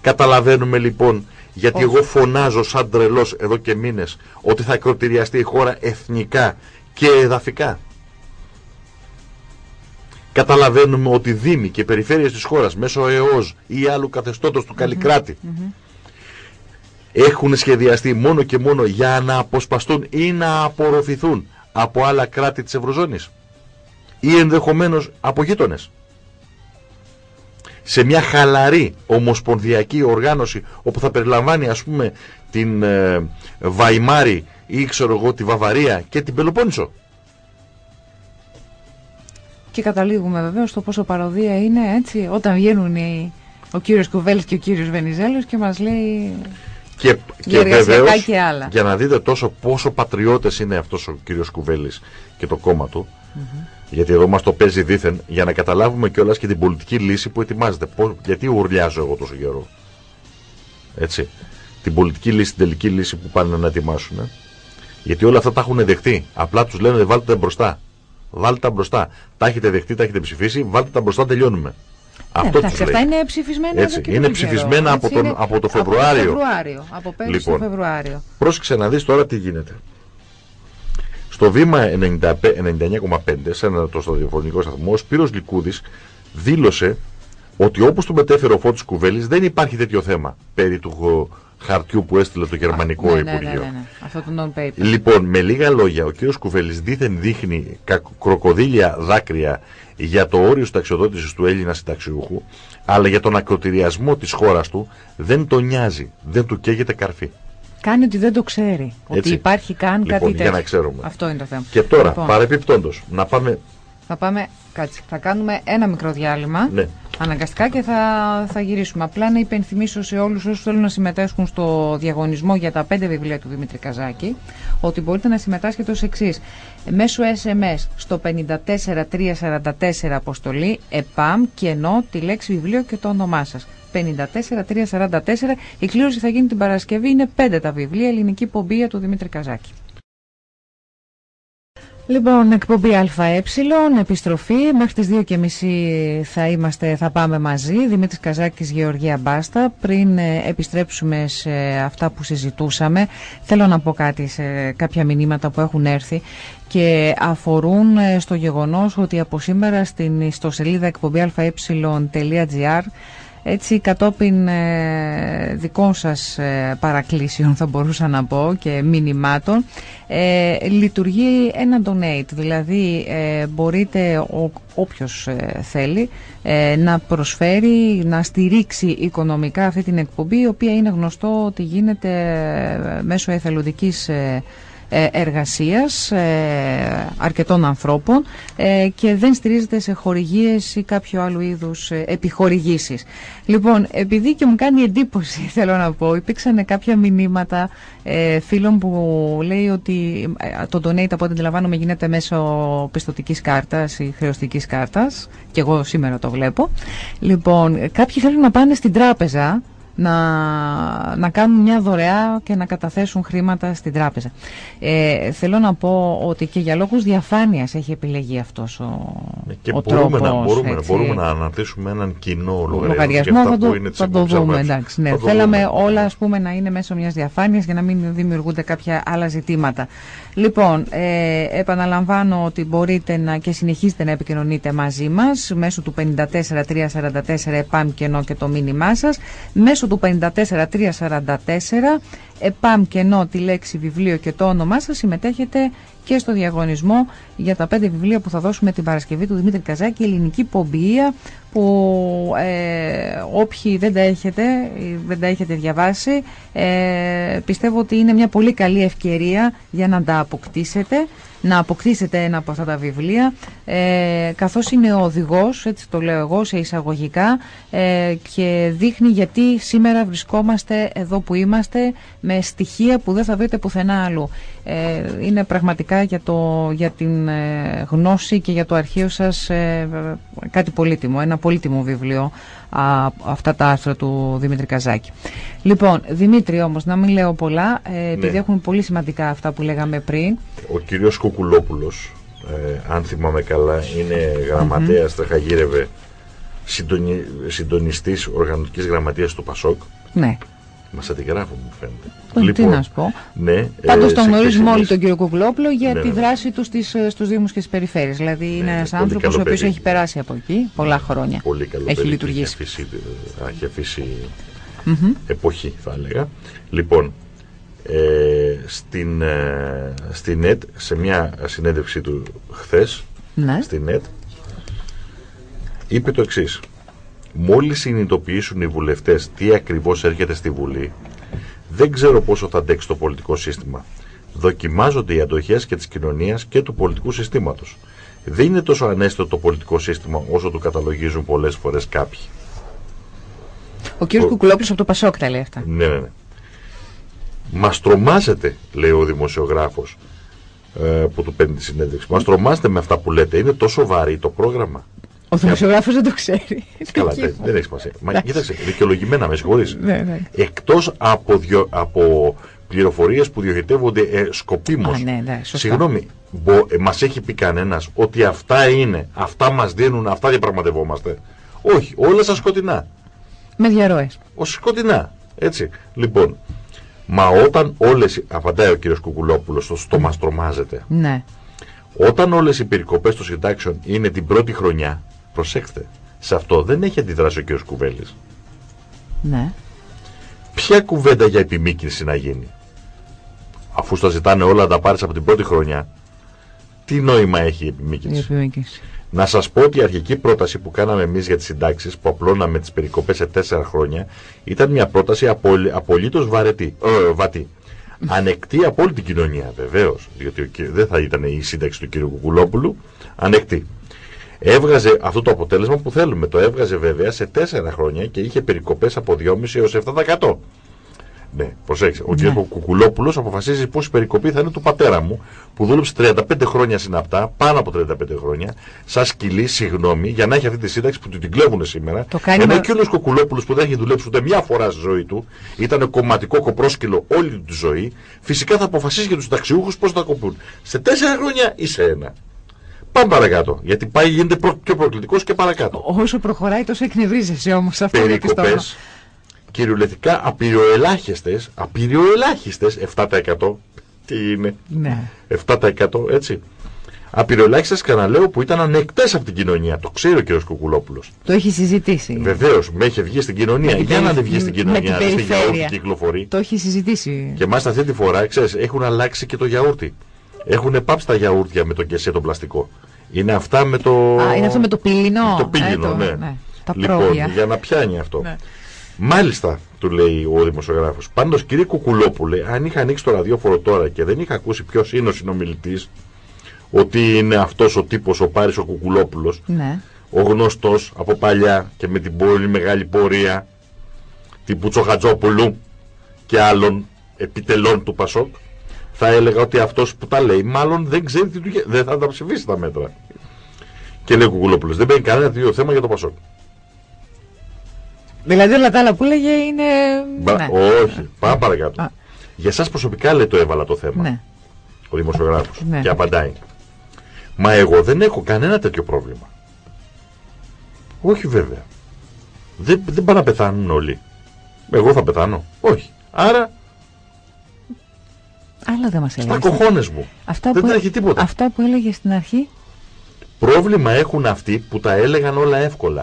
Καταλαβαίνουμε λοιπόν γιατί Όχι. εγώ φωνάζω σαν τρελός εδώ και μήνες ότι θα ακροτηριαστεί η χώρα εθνικά και εδαφικά. Καταλαβαίνουμε ότι δήμοι και περιφέρειες της χώρας μέσω ΕΟΣ ή άλλου καθεστώτος του Καλλικράτη έχουν σχεδιαστεί μόνο και μόνο για να αποσπαστούν ή να απορροφηθούν από άλλα κράτη της Ευρωζώνης ή ενδεχομένως από γείτονες. Σε μια χαλαρή ομοσπονδιακή οργάνωση όπου θα περιλαμβάνει ας πούμε την ε, Βαϊμάρη ή ξέρω εγώ τη Βαβαρία και την Πελοπόννησο. Και καταλήγουμε βεβαίως στο πόσο παροδία είναι έτσι όταν βγαίνουν οι, ο κύριος Κουβέλης και ο κύριος Βενιζέλος και μας λέει Και, και εργασιακά βεβαίως, και άλλα. για να δείτε τόσο πόσο πατριώτες είναι αυτός ο κύριος Κουβέλης και το κόμμα του, γιατί εδώ μας το παίζει δήθεν, για να καταλάβουμε κιόλας και την πολιτική λύση που ετοιμάζεται. Πώς, γιατί ουρλιάζω εγώ τόσο καιρό. Έτσι. Την πολιτική λύση, την τελική λύση που πάνε να ετοιμάσουν. ε. Γιατί όλα αυτά τα έχουν δεχτεί. Απλά τους λένε βάλτε τα μπροστά. Βάλτε τα μπροστά. Τα έχετε δεχτεί, τα έχετε ψηφίσει, βάλτε τα μπροστά, τελειώνουμε. Αυτό ναι, εντάξει, τους λέει. αυτά είναι ψηφισμένα Έτσι, εδώ και είναι πολύ καιρό, ψηφισμένα από έτσι, τον- είναι από το Από Φεβρουάριο. το Φεβρουάριο, από πέρυσι Λοιπόν. το Φεβρουάριο. Πρόσεξε να δεις τώρα τι γίνεται. Στο βήμα 99,5 σε ένα το ραδιοφωνικό σταθμό, ο Σπύρος Λικούδης δήλωσε ότι όπως του μετέφερε ο Φώτης Κουβέλης δεν υπάρχει τέτοιο θέμα περί του χαρτιού που έστειλε το Γερμανικό ναι, Υπουργείο. Ναι, ναι, ναι, Αυτό το non-paper. Λοιπόν, με λίγα λόγια, ο κύριος Κουβέλης δίθεν δείχνει κροκοδίλια δάκρυα για το όριο συνταξιοδότηση του Έλληνα συνταξιούχου, αλλά για τον ακροτηριασμό της χώρας του δεν τον νοιάζει, δεν του καίγεται καρφί. Κάνει ότι δεν το ξέρει. Έτσι. Ότι υπάρχει καν Λοιπόν, κάτι τέτοιο. για να ξέρουμε. Αυτό είναι το θέμα. Και τώρα, Λοιπόν, παρεπιπτόντως, να πάμε... θα πάμε. Κάτσε. Θα κάνουμε ένα μικρό διάλειμμα. Ναι. Αναγκαστικά και θα, θα γυρίσουμε. Απλά να υπενθυμίσω σε όλους όσους θέλουν να συμμετέσχουν στο διαγωνισμό για τα πέντε βιβλία του Δημήτρη Καζάκη ότι μπορείτε να συμμετάσχετε ως εξής. Μέσω SMS στο 54344 αποστολή ΕΠΑΜ και ενώ τη λέξη βιβλίο και το όνομά σας. 54344 η κλήρωση θα γίνει την Παρασκευή. Είναι πέντε τα βιβλία, ελληνική πομπία του Δημήτρη Καζάκη. Λοιπόν, εκπομπή ΑΕ, επιστροφή. Μέχρι τις 2.30 θα, είμαστε, θα πάμε μαζί. Δημήτρης Καζάκης, Γεωργία Μπάστα. Πριν ε, επιστρέψουμε σε αυτά που συζητούσαμε, θέλω να πω κάτι σε κάποια μηνύματα που έχουν έρθει και αφορούν ε, στο γεγονός ότι από σήμερα στην ιστοσελίδα εκπομπή αε.gr έτσι κατόπιν ε, δικών σας ε, παρακλήσεων θα μπορούσα να πω και μηνυμάτων ε, λειτουργεί ένα donate. Δηλαδή ε, μπορείτε ο, όποιος ε, θέλει να προσφέρει να στηρίξει οικονομικά αυτή την εκπομπή η οποία είναι γνωστό ότι γίνεται μέσω εθελοντικής ε, εργασίας ε, αρκετών ανθρώπων ε, και δεν στηρίζεται σε χορηγίες ή κάποιο άλλο είδους επιχορηγήσεις. Λοιπόν, επειδή και μου κάνει εντύπωση θέλω να πω, υπήρξαν κάποια μηνύματα φίλων που λέει ότι το donate από ό,τι αντιλαμβάνομαι γίνεται μέσω πιστοτικής κάρτας ή χρεωστικής κάρτας και εγώ σήμερα το βλέπω. Λοιπόν, κάποιοι θέλουν να πάνε στην τράπεζα να, να κάνουν μια δωρεά και να καταθέσουν χρήματα στην τράπεζα. Ε, θέλω να πω ότι και για λόγους διαφάνειας έχει επιλεγεί αυτός ο, ε, και ο μπορούμε, τρόπος. να, μπορούμε, έτσι. μπορούμε να αναρτήσουμε έναν κοινό λογαριασμό. Λογαριασμό θα, το, είναι θα το δούμε. Εντάξει, ναι. Θα το Θέλαμε δούμε. όλα ας πούμε, να είναι μέσω μιας διαφάνειας για να μην δημιουργούνται κάποια άλλα ζητήματα. Λοιπόν, ε, επαναλαμβάνω ότι μπορείτε να και συνεχίζετε να επικοινωνείτε μαζί μας μέσω του 54344 ΕΠΑΜ και ενώ και το μήνυμά σας, μέσω του 54344 ΕΠΑΜ και ενώ τη λέξη βιβλίο και το όνομά σας συμμετέχετε και στο διαγωνισμό για τα πέντε βιβλία που θα δώσουμε την Παρασκευή του Δημήτρη Καζάκη, ελληνική πομπία που ε, όποιοι δεν τα έχετε, δεν τα έχετε διαβάσει ε, πιστεύω ότι είναι μια πολύ καλή ευκαιρία για να τα αποκτήσετε να αποκτήσετε ένα από αυτά τα βιβλία ε, καθώς είναι ο οδηγός, έτσι το λέω εγώ σε εισαγωγικά ε, και δείχνει γιατί σήμερα βρισκόμαστε εδώ που είμαστε με στοιχεία που δεν θα βρείτε πουθενά άλλου. Ε, είναι πραγματικά για, το, για την ε, γνώση και για το αρχείο σας ε, κάτι πολύτιμο, ένα πολύτιμο βιβλίο α, αυτά τα άρθρα του Δημήτρη Καζάκη. Λοιπόν, Δημήτρη όμως, να μην λέω πολλά, ε, επειδή Ναι. έχουν πολύ σημαντικά αυτά που λέγαμε πριν. Ο κύριος Κουκουλόπουλος, ε, αν θυμάμαι καλά, είναι γραμματέας, τρεχαγύρευε συντονι, συντονιστής οργανωτικής γραμματείας του ΠΑΣΟΚ. Ναι, Μας αντιγράφουν μου φαίνεται. Λοιπόν, τι να σου πω. Ναι, Πάντως ε, τον σε γνωρίζουμε χθεσινές- όλοι τον κύριο Κουκλόπουλο για Ναι, τη ναι. δράση τους στις, ε, στους Δήμους και στις Περιφέρειες. Δηλαδή είναι ένας πολύ άνθρωπος καλό ο οποίος παιδί. έχει περάσει από εκεί πολλά χρόνια. Πολύ καλό Έχει παιδί και λειτουργήσει. Έχει αφήσει, ε, έχει αφήσει εποχή θα έλεγα. Λοιπόν, ε, στην, ε, στην ΕΤ, σε μια συνέντευξή του χθες, Ναι. στην ΕΤ, είπε το εξής. Μόλις συνειδητοποιήσουν οι βουλευτές τι ακριβώς έρχεται στη Βουλή, δεν ξέρω πόσο θα αντέξει το πολιτικό σύστημα. Δοκιμάζονται οι αντοχές και της κοινωνίας και του πολιτικού συστήματος. Δεν είναι τόσο ανέστητο το πολιτικό σύστημα όσο το καταλογίζουν πολλές φορές κάποιοι. Ο κύριος Ο- Κουκουλόπουλος από το Πασόκ τα λέει αυτά. Ναι, ναι, ναι. Μας τρομάζετε, λέει ο δημοσιογράφος ε, που του παίρνει τη συνέντευξη. Μας τρομάζετε με αυτά που λέτε. Είναι τόσο βαρύ το πρόγραμμα. Ο δημοσιογράφος δεν το ξέρει. Καλά, δεν, δεν έχει σημασία. Μα κοίταξε, δικαιολογημένα με συγχωρείς. Ναι, ναι. Εκτός από, διο, από πληροφορίες που διοχετεύονται ε, σκοπίμως. Α, ναι, ναι, σωστά. Συγγνώμη, μπο, ε, μας έχει πει κανένας ότι αυτά είναι, αυτά μας δίνουν, αυτά διαπραγματευόμαστε. Όχι, όλα στα σκοτεινά. Με διαρροές. Ως σκοτεινά. Έτσι. Λοιπόν, Μα όταν όλες, απαντάει ο κύριος Κουκουλόπουλος, το στόμα στρομάζεται. Ναι. Όταν όλες οι περικοπές των συντάξεων είναι την πρώτη χρονιά, προσέξτε, σε αυτό δεν έχει αντιδράσει ο κύριος Κουβέλης. Ναι. Ποια κουβέντα για επιμήκυνση να γίνει; Αφού στα ζητάνε όλα να τα πάρεις από την πρώτη χρονιά, τι νόημα έχει η Η επιμήκυνση. επιμήκυνση. Να σας πω ότι η αρχική πρόταση που κάναμε εμείς για τις συντάξεις που απλώναμε τις περικοπές σε τέσσερα χρόνια ήταν μια πρόταση απολύ, απολύτως βαρετή, ε, βατή. Ανεκτή από όλη την κοινωνία βεβαίως, διότι ο κυ- δεν θα ήταν η σύνταξη του κ. Κουκουλόπουλου, ανεκτή. Έβγαζε αυτό το αποτέλεσμα που θέλουμε. Το έβγαζε βέβαια σε τέσσερα χρόνια και είχε περικοπές από 2,5 έως 7%. Ναι, προσέξτε. Ο Ναι. κ. Κουκουλόπουλος αποφασίζει πόση περικοπή θα είναι του πατέρα μου, που δούλεψε 35 χρόνια συναπτά, πάνω από 35 χρόνια, σαν σκυλή, συγγνώμη, για να έχει αυτή τη σύνταξη που του την κλέβουν σήμερα. Το κάνει Ενώ με- και ο Κουκουλόπουλος που δεν έχει δουλέψει ούτε μια φορά στη ζωή του, ήταν κομματικό κοπρόσκυλο όλη του τη ζωή, φυσικά θα αποφασίσει για τους συνταξιούχους πώς θα κοπούν. Σε τέσσερα χρόνια ή σε ένα. Πάμε παρακάτω. Γιατί πάει γίνεται προ- πιο προκλητικός και παρακάτω. Όσο προχωράει τόσο εκνευρίζεσαι όμως αυτό διαπιστώνω. Περικοπές κυριολεκτικά απειροελάχιστες, απειροελάχιστες 7% τι είναι, Ναι. 7% έτσι. Απειροελάχιστες καναλέω που ήταν ανεκτές από την κοινωνία. Το ξέρει ο κ. Κουκουλόπουλος. Το έχει συζητήσει. Βεβαίως, με έχει βγει στην κοινωνία. Με την Για να περι- δεν βγει στην με κοινωνία, την στη γιαούρτι περιφέρεια. κυκλοφορεί. Το έχει συζητήσει. Και μάλιστα αυτή τη φορά, ξέρεις, έχουν αλλάξει και το γιαούρτι. Έχουν πάψει τα γιαούρτια με το κεσέ το πλαστικό. Είναι αυτά με το... Α, είναι αυτό με το πύλινο; Το πύλινο, Ε, το- ναι. Τα λοιπόν, πρόβια. για να πιάνει αυτό. Ναι. Μάλιστα, του λέει ο δημοσιογράφος. Πάντως, κύριε Κουκουλόπουλε, αν είχα ανοίξει το ραδιόφωνο τώρα και δεν είχα ακούσει ποιος είναι ο συνομιλητής, ότι είναι αυτός ο τύπος ο Πάρης ο Κουκουλόπουλος, Ναι. ο γνωστός από παλιά και με την πολύ μεγάλη πορεία τύπου Τσοχατζόπουλου και άλλων επιτελών του Πασόκ, θα έλεγα ότι αυτός που τα λέει μάλλον δεν ξέρει τι του γε- δεν θα τα ψηφίσει τα μέτρα. Και λέει ο Κουκουλόπουλος, δεν παίρνει κανένα τέτοιο θέμα για το Πασόκ. Δηλαδή όλα τα άλλα που έλεγε είναι. Μπα- ναι. Όχι, πάμε παρακάτω. Α. Για εσάς προσωπικά λέει το έβαλα το θέμα. Ναι. Ο δημοσιογράφος. Ναι. Και απαντάει. Μα εγώ δεν έχω κανένα τέτοιο πρόβλημα. Όχι βέβαια. Δεν, δεν πάνε να πεθάνουν όλοι. Εγώ θα πεθάνω. Όχι. Άρα Άλλα δεν μας στα έλεγες. κοχώνες μου. Αυτά δεν που, τρέχει τίποτα. αυτά που έλεγες στην αρχή; Πρόβλημα έχουν αυτοί που τα έλεγαν όλα εύκολα.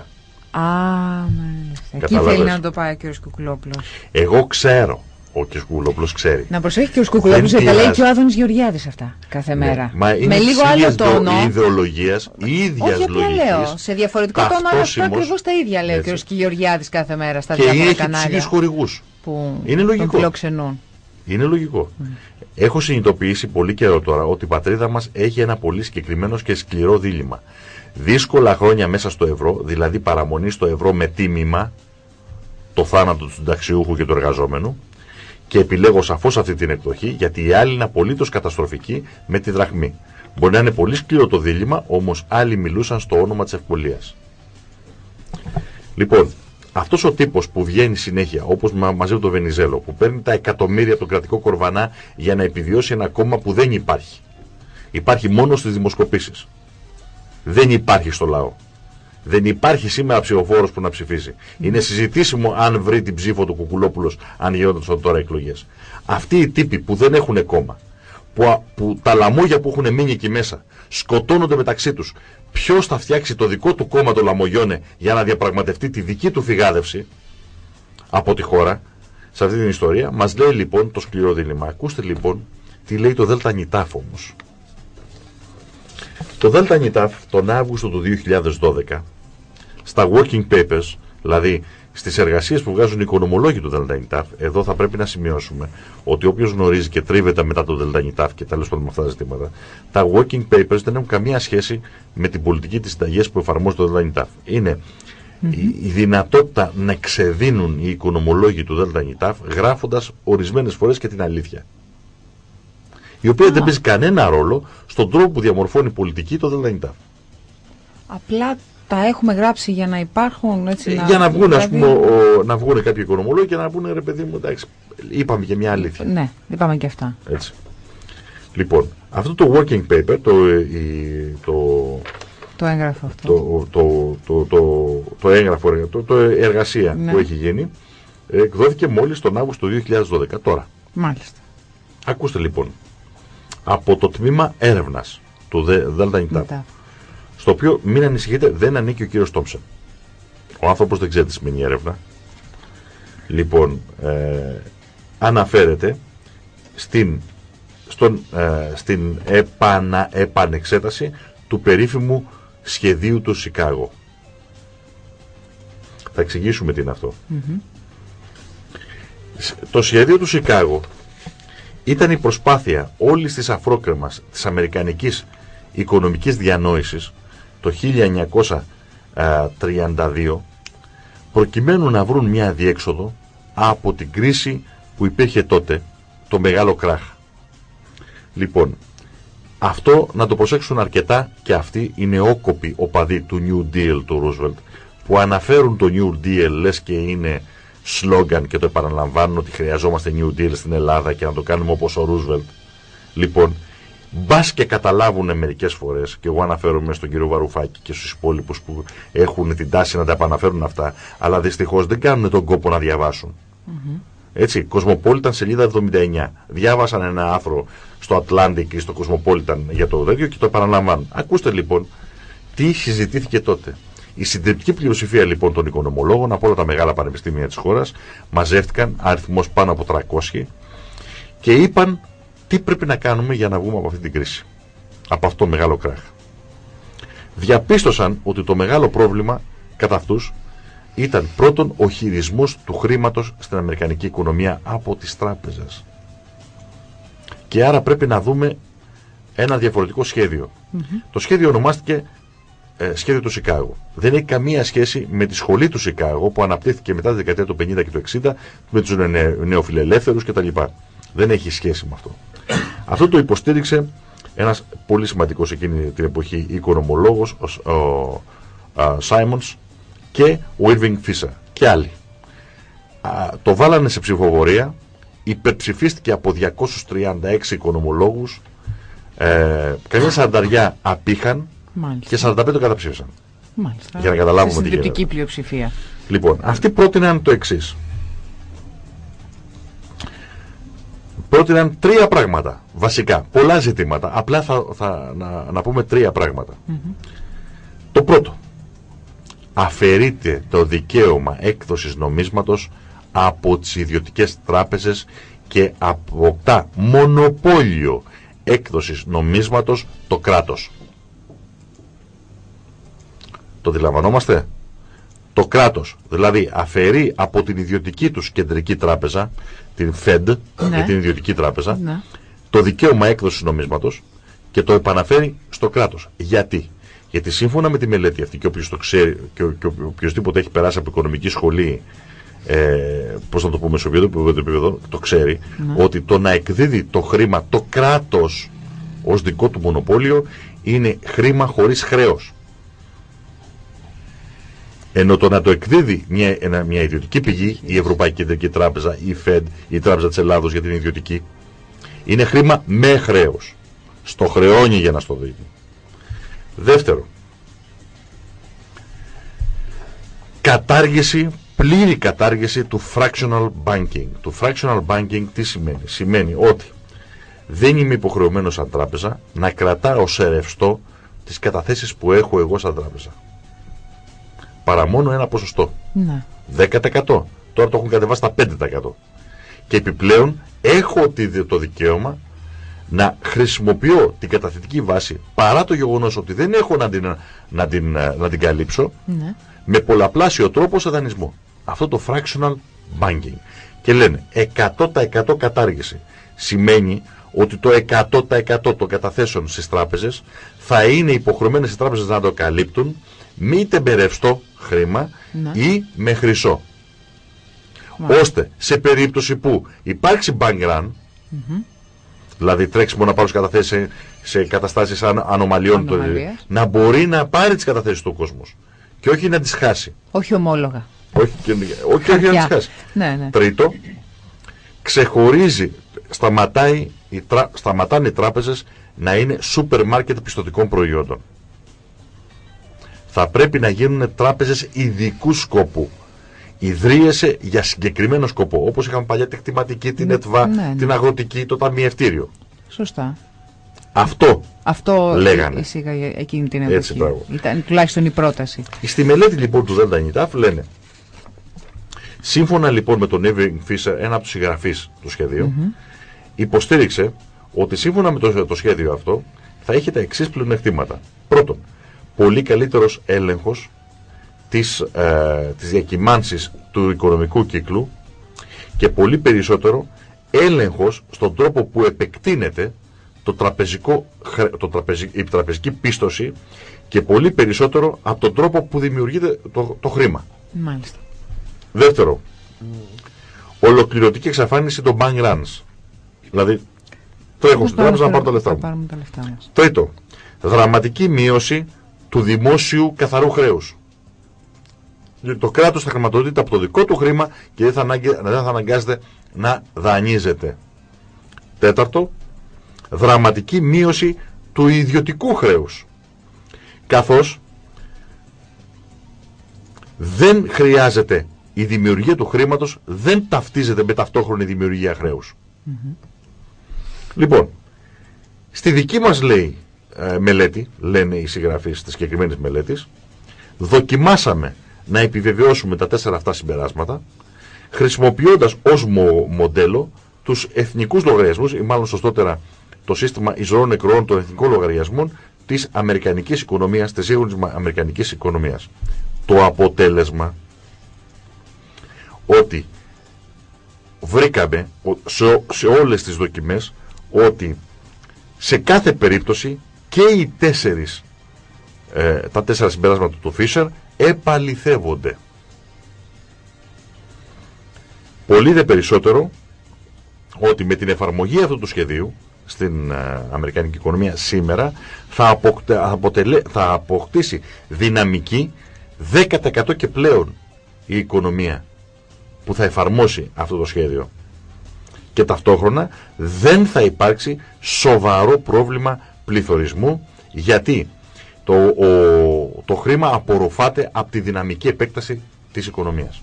Α, μάλιστα. Εκεί Κατάλαβες; θέλει να το πάει ο κ. Κουκουλόπουλος. Εγώ ξέρω. Ο κ. Κουλόπουλος ξέρει. Να προσέχει και ο Κουκουλόπουλος Δεν γιατί τα λέει πειράζει. και ο Άδωνης Γεωργιάδης αυτά κάθε Ναι. μέρα. Μα είναι Με λίγο της άλλο ίδιας τόνο. ιδεολογίας, ίδιας Όχι απλά λογικής. λέω. Σε διαφορετικό τόνο, αλλά αυτά ταυτόσιμος. ακριβώς τα ίδια λέει ο Έτσι. κ. Γεωργιάδης κάθε μέρα στα Και διάφορα έχει τους κανάλια ίδιους χορηγούς. που Είναι λογικό. τον φιλοξενούν. Είναι λογικό. Έχω συνειδητοποιήσει πολύ καιρό τώρα ότι η πατρίδα μας έχει ένα πολύ συγκεκριμένο και σκληρό δίλημα. Δύσκολα χρόνια μέσα στο ευρώ, δηλαδή παραμονή στο ευρώ με τίμημα, το θάνατο του συνταξιούχου και του εργαζόμενου, και επιλέγω σαφώς αυτή την εκδοχή, γιατί η άλλη είναι απολύτως καταστροφική με τη δραχμή. Μπορεί να είναι πολύ σκληρό το δίλημα, όμως άλλοι μιλούσαν στο όνομα της ευκολίας. Λοιπόν, αυτός ο τύπος που βγαίνει συνέχεια, όπως μαζί με τον Βενιζέλο, που παίρνει τα εκατομμύρια από τον κρατικό κορβανά για να επιβιώσει ένα κόμμα που δεν υπάρχει. Υπάρχει μόνο στις δημοσκοπήσεις. Δεν υπάρχει στο λαό. Δεν υπάρχει σήμερα ψηφοφόρος που να ψηφίσει. Είναι συζητήσιμο αν βρει την ψήφο του Κουκουλόπουλος, αν γίνονταν τώρα εκλογές. Αυτοί οι τύποι που δεν έχουν κόμμα, που, α- που τα λαμόγια που έχουν μείνει εκεί μέσα σκοτώνονται μεταξύ τους. Ποιος θα φτιάξει το δικό του κόμμα το Λαμογιώνε για να διαπραγματευτεί τη δική του φυγάδευση από τη χώρα; Σε αυτή την ιστορία. Μας λέει λοιπόν το σκληρό δίλημα. Ακούστε λοιπόν τι λέει το Δέλτα Νιτάφ όμως. Το Δέλτα Νιτάφ τον Αύγουστο του 2012 στα working papers, δηλαδή στις εργασίες που βγάζουν οι οικονομολόγοι του Δέλτα Νιτάφ, εδώ θα πρέπει να σημειώσουμε ότι όποιος γνωρίζει και τρίβεται μετά το Δέλτα Νιτάφ και τέλος πάντων με αυτά τα ζητήματα, τα working papers δεν έχουν καμία σχέση με την πολιτική της συνταγής που εφαρμόζει το Δέλτα Νιτάφ. Είναι η, η δυνατότητα να ξεδίνουν οι οικονομολόγοι του Δέλτα Νιτάφ γράφοντας ορισμένες φορές και την αλήθεια. Η οποία δεν παίζει κανένα ρόλο στον τρόπο που διαμορφώνει η πολιτική το Δέλτα Νιτάφ. Απλά τα έχουμε γράψει για να υπάρχουν έτσι. Ε, για να βγουν, ας δηλαδή- πούμε, ο, να βγουν κάποιοι οικονομολόγοι και να πούνε ρε παιδί μου, εντάξει, είπαμε και μια αλήθεια. Ναι, είπαμε και αυτά. Έτσι. Λοιπόν, αυτό το working paper, το, ε, η- το, Το έγγραφο αυτό. το, το, το, το, το έγγραφο, εργα- το, το εργασία Ναι. που έχει γίνει, ε, εκδόθηκε μόλις τον Αύγουστο του 2012, τώρα, Μάλιστα. Ακούστε λοιπόν, από το τμήμα έρευνας του Delta Intap, στο οποίο μην ανησυχείτε δεν ανήκει ο κύριος Τόμψεν. Ο άνθρωπος δεν ξέρει τι σημαίνει έρευνα. Λοιπόν, ε, αναφέρεται στην, στον, ε, στην επανα, επανεξέταση του περίφημου σχεδίου του Σικάγο. Θα εξηγήσουμε τι είναι αυτό. Το σχέδιο του Σικάγο ήταν η προσπάθεια όλης της αφρόκρεμας της αμερικανικής οικονομικής διανόησης το 1932 προκειμένου να βρουν μια διέξοδο από την κρίση που υπήρχε τότε, το μεγάλο κράχ. Λοιπόν, αυτό να το προσέξουν αρκετά και αυτοί οι νεόκοποι οπαδοί του New Deal του Ρούσβελτ που αναφέρουν το New Deal λες και είναι σλόγκαν και το επαναλαμβάνουν ότι χρειαζόμαστε New Deal στην Ελλάδα και να το κάνουμε όπως ο Ρούσβελτ. Λοιπόν, μπας και καταλάβουν μερικές φορές, και εγώ αναφέρομαι στον κύριο Βαρουφάκη και στους υπόλοιπους που έχουν την τάση να τα επαναφέρουν αυτά, αλλά δυστυχώς δεν κάνουν τον κόπο να διαβάσουν. Mm-hmm. Έτσι, Cosmopolitan σελίδα 79. Διάβασαν ένα άρθρο στο Atlantic ή στο Cosmopolitan για το τέτοιο και το επαναλαμβάνουν. Ακούστε λοιπόν τι συζητήθηκε τότε. Η συντριπτική πλειοψηφία λοιπόν των οικονομολόγων από όλα τα μεγάλα πανεπιστήμια της χώρας μαζεύτηκαν αριθμός πάνω από 300 και είπαν τι πρέπει να κάνουμε για να βγούμε από αυτή την κρίση. Από αυτό το μεγάλο κράχ; Διαπίστωσαν ότι το μεγάλο πρόβλημα κατά αυτούς ήταν πρώτον ο χειρισμός του χρήματος στην Αμερικανική οικονομία από τις τράπεζες. Και άρα πρέπει να δούμε ένα διαφορετικό σχέδιο. Το σχέδιο ονομάστηκε ε, σχέδιο του Σικάγο. Δεν έχει καμία σχέση με τη σχολή του Σικάγο που αναπτύχθηκε μετά τη δεκαετία του 50 και του 60 με τους νεοφιλελεύθερους κτλ. Δεν έχει σχέση με αυτό. Αυτό το υποστήριξε ένας πολύ σημαντικός εκείνη την εποχή οικονομολόγος, ο, ο, Σάιμονς και ο Irving Fisher και άλλοι. το βάλανε σε ψηφοφορία, υπερψηφίστηκε από 236 οικονομολόγους, ε, καμιά σαρανταριά απήχαν και 45 το καταψήφισαν. Μάλιστα. Για να καταλάβουμε τι γίνεται. πλειοψηφία. Λοιπόν, αυτοί πρότειναν το εξής. Πρότειναν τρία πράγματα. Βασικά. Πολλά ζητήματα. Απλά θα, θα να, να πούμε τρία πράγματα. Το πρώτο. Αφαιρείται το δικαίωμα έκδοσης νομίσματος από τις ιδιωτικές τράπεζες και αποκτά μονοπόλιο έκδοσης νομίσματος το κράτος. Το αντιλαμβανόμαστε; Το κράτος δηλαδή αφαιρεί από την ιδιωτική τους κεντρική τράπεζα, την Fed, ναι. την ιδιωτική τράπεζα, ναι. το δικαίωμα έκδοσης νομίσματος και το επαναφέρει στο κράτος. Γιατί; Γιατί σύμφωνα με τη μελέτη αυτή και όποιος το ξέρει και, ο, και οποιοδήποτε έχει περάσει από οικονομική σχολή ε, πώς να το πούμε σε οποιοδήποτε επίπεδο το ξέρει ναι. ότι το να εκδίδει το χρήμα το κράτος ως δικό του μονοπόλιο είναι χρήμα χωρίς χρέος. Ενώ το να το εκδίδει μια, ένα, μια ιδιωτική πηγή, η Ευρωπαϊκή Κεντρική Τράπεζα, η ΦΕΔ, η Τράπεζα της Ελλάδος για την ιδιωτική, είναι χρήμα με χρέος. Στο χρεώνει για να στο δίνει. Δεύτερο, κατάργηση, πλήρη κατάργηση του fractional banking. Το fractional banking τι σημαίνει; Σημαίνει ότι δεν είμαι υποχρεωμένος σαν τράπεζα να κρατάω σε ρευστό τις καταθέσεις που έχω εγώ σαν τράπεζα παρά μόνο ένα ποσοστό. Ναι. 10%. Τώρα το έχουν κατεβάσει στα 5%. Και επιπλέον έχω το δικαίωμα να χρησιμοποιώ την καταθετική βάση παρά το γεγονός ότι δεν έχω να την, να την, να την καλύψω ναι. με πολλαπλάσιο τρόπο σε δανεισμό. Αυτό το fractional banking. Και λένε 100% κατάργηση. Σημαίνει ότι το 100% των καταθέσεων στις τράπεζες θα είναι υποχρεωμένες οι τράπεζες να το καλύπτουν μήτε με ρευστό χρήμα ναι. ή με χρυσό. Ώστε σε περίπτωση που υπάρξει bank run, δηλαδή τρέξιμο να πάρει καταθέσεις σε, σε καταστάσεις αν, ανομαλιών, το, να μπορεί να πάρει τις καταθέσεις του κόσμου και όχι να τις χάσει. Όχι ομόλογα. Όχι, όχι, όχι να τις χάσει. Ναι, ναι. Τρίτο, ξεχωρίζει, σταματάει, σταματάνε οι τράπεζες να είναι σούπερ μάρκετ πιστοτικών προϊόντων θα πρέπει να γίνουν τράπεζες ειδικού σκοπού. ιδρύεσαι για συγκεκριμένο σκοπό. Όπως είχαμε παλιά την κτηματική, την ΕΤΒΑ, ναι, ναι. την αγροτική, το ταμιευτήριο. Σωστά. Αυτό Αυτό Λέγανε. εισήγαγε εκείνη την Έτσι, εποχή. μπράβο. Ήταν τουλάχιστον η πρόταση. Στη μελέτη λοιπόν του Δέλτα Νιτάφ λένε Σύμφωνα λοιπόν με τον Irving Fisher, ένα από τους συγγραφείς του σχεδίου, υποστήριξε ότι σύμφωνα με το, το σχέδιο αυτό θα είχε τα εξής πλεονεκτήματα. Πρώτον, πολύ καλύτερος έλεγχος της, ε, της διακυμάνσης του οικονομικού κύκλου και πολύ περισσότερο έλεγχος στον τρόπο που επεκτείνεται το τραπεζικό, χρε- το τραπεζι- η τραπεζική πίστοση και πολύ περισσότερο από τον τρόπο που δημιουργείται το, το χρήμα. Μάλιστα. Δεύτερο, ολοκληρωτική εξαφάνιση των bank runs. Δηλαδή, τρέχω στην τράπεζα να πάρω τα λεφτά Θα μου. πάρουμε τα λεφτά μας. Τρίτο, δραματική μείωση του δημόσιου καθαρού χρέους. Γιατί το κράτος θα χρηματοδοτείται από το δικό του χρήμα και δεν θα, ανάγκη- δεν θα αναγκάζεται να δανείζεται. Τέταρτο, δραματική μείωση του ιδιωτικού χρέους. Καθώς δεν χρειάζεται η δημιουργία του χρήματος, δεν ταυτίζεται με ταυτόχρονη δημιουργία χρέους. Λοιπόν, Στη δική μας λέει ε, μελέτη, λένε οι συγγραφείς της συγκεκριμένης μελέτης, δοκιμάσαμε να επιβεβαιώσουμε τα τέσσερα αυτά συμπεράσματα, χρησιμοποιώντας ως μο- μοντέλο τους εθνικούς λογαριασμούς, ή μάλλον σωστότερα το σύστημα εισρώων νεκρών των εθνικών λογαριασμών της αμερικανικής οικονομίας, της σύγχρονης μα- αμερικανικής οικονομίας. Το αποτέλεσμα ότι βρήκαμε ο- σε, σε όλες τις δοκιμές ότι σε κάθε περίπτωση και οι τέσσερις, ε, τα τέσσερα συμπεράσματα του Φίσερ επαληθεύονται. Πολύ δε περισσότερο ότι με την εφαρμογή αυτού του σχεδίου στην ε, Αμερικανική οικονομία σήμερα θα, αποκτε- αποτελε- θα αποκτήσει δυναμική 10% και πλέον η οικονομία που θα εφαρμόσει αυτό το σχέδιο και ταυτόχρονα δεν θα υπάρξει σοβαρό πρόβλημα πληθωρισμού γιατί το, ο- το χρήμα απορροφάται από τη δυναμική επέκταση της οικονομίας.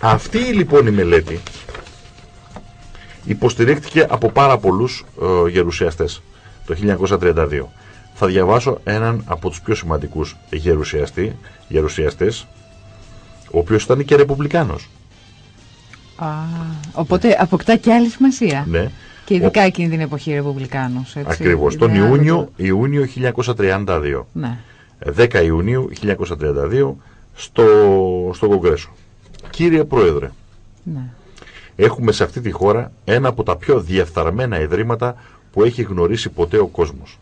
Αυτή λοιπόν η μελέτη υποστηρίχθηκε από πάρα πολλούς ε, γερουσιαστές το 1932. Θα διαβάσω έναν από τους πιο σημαντικούς γερουσιαστή, γερουσιαστές, ο οποίος ήταν και ρεπουμπλικάνος. Α, οπότε αποκτά και άλλη σημασία. Ναι. Και ειδικά εκείνη την εποχή Ρεπουμπλικάνος. έτσι. Ακριβώς. Τον Ιδέα Ιούνιο, το- Ιούνιο 1932. Ναι. Ε, 10 Ιουνίου 1932 στο, στο Κογκρέσο. Κύριε Πρόεδρε, ναι. έχουμε σε αυτή τη χώρα ένα από τα πιο διεφθαρμένα ιδρύματα που έχει γνωρίσει ποτέ ο κόσμος.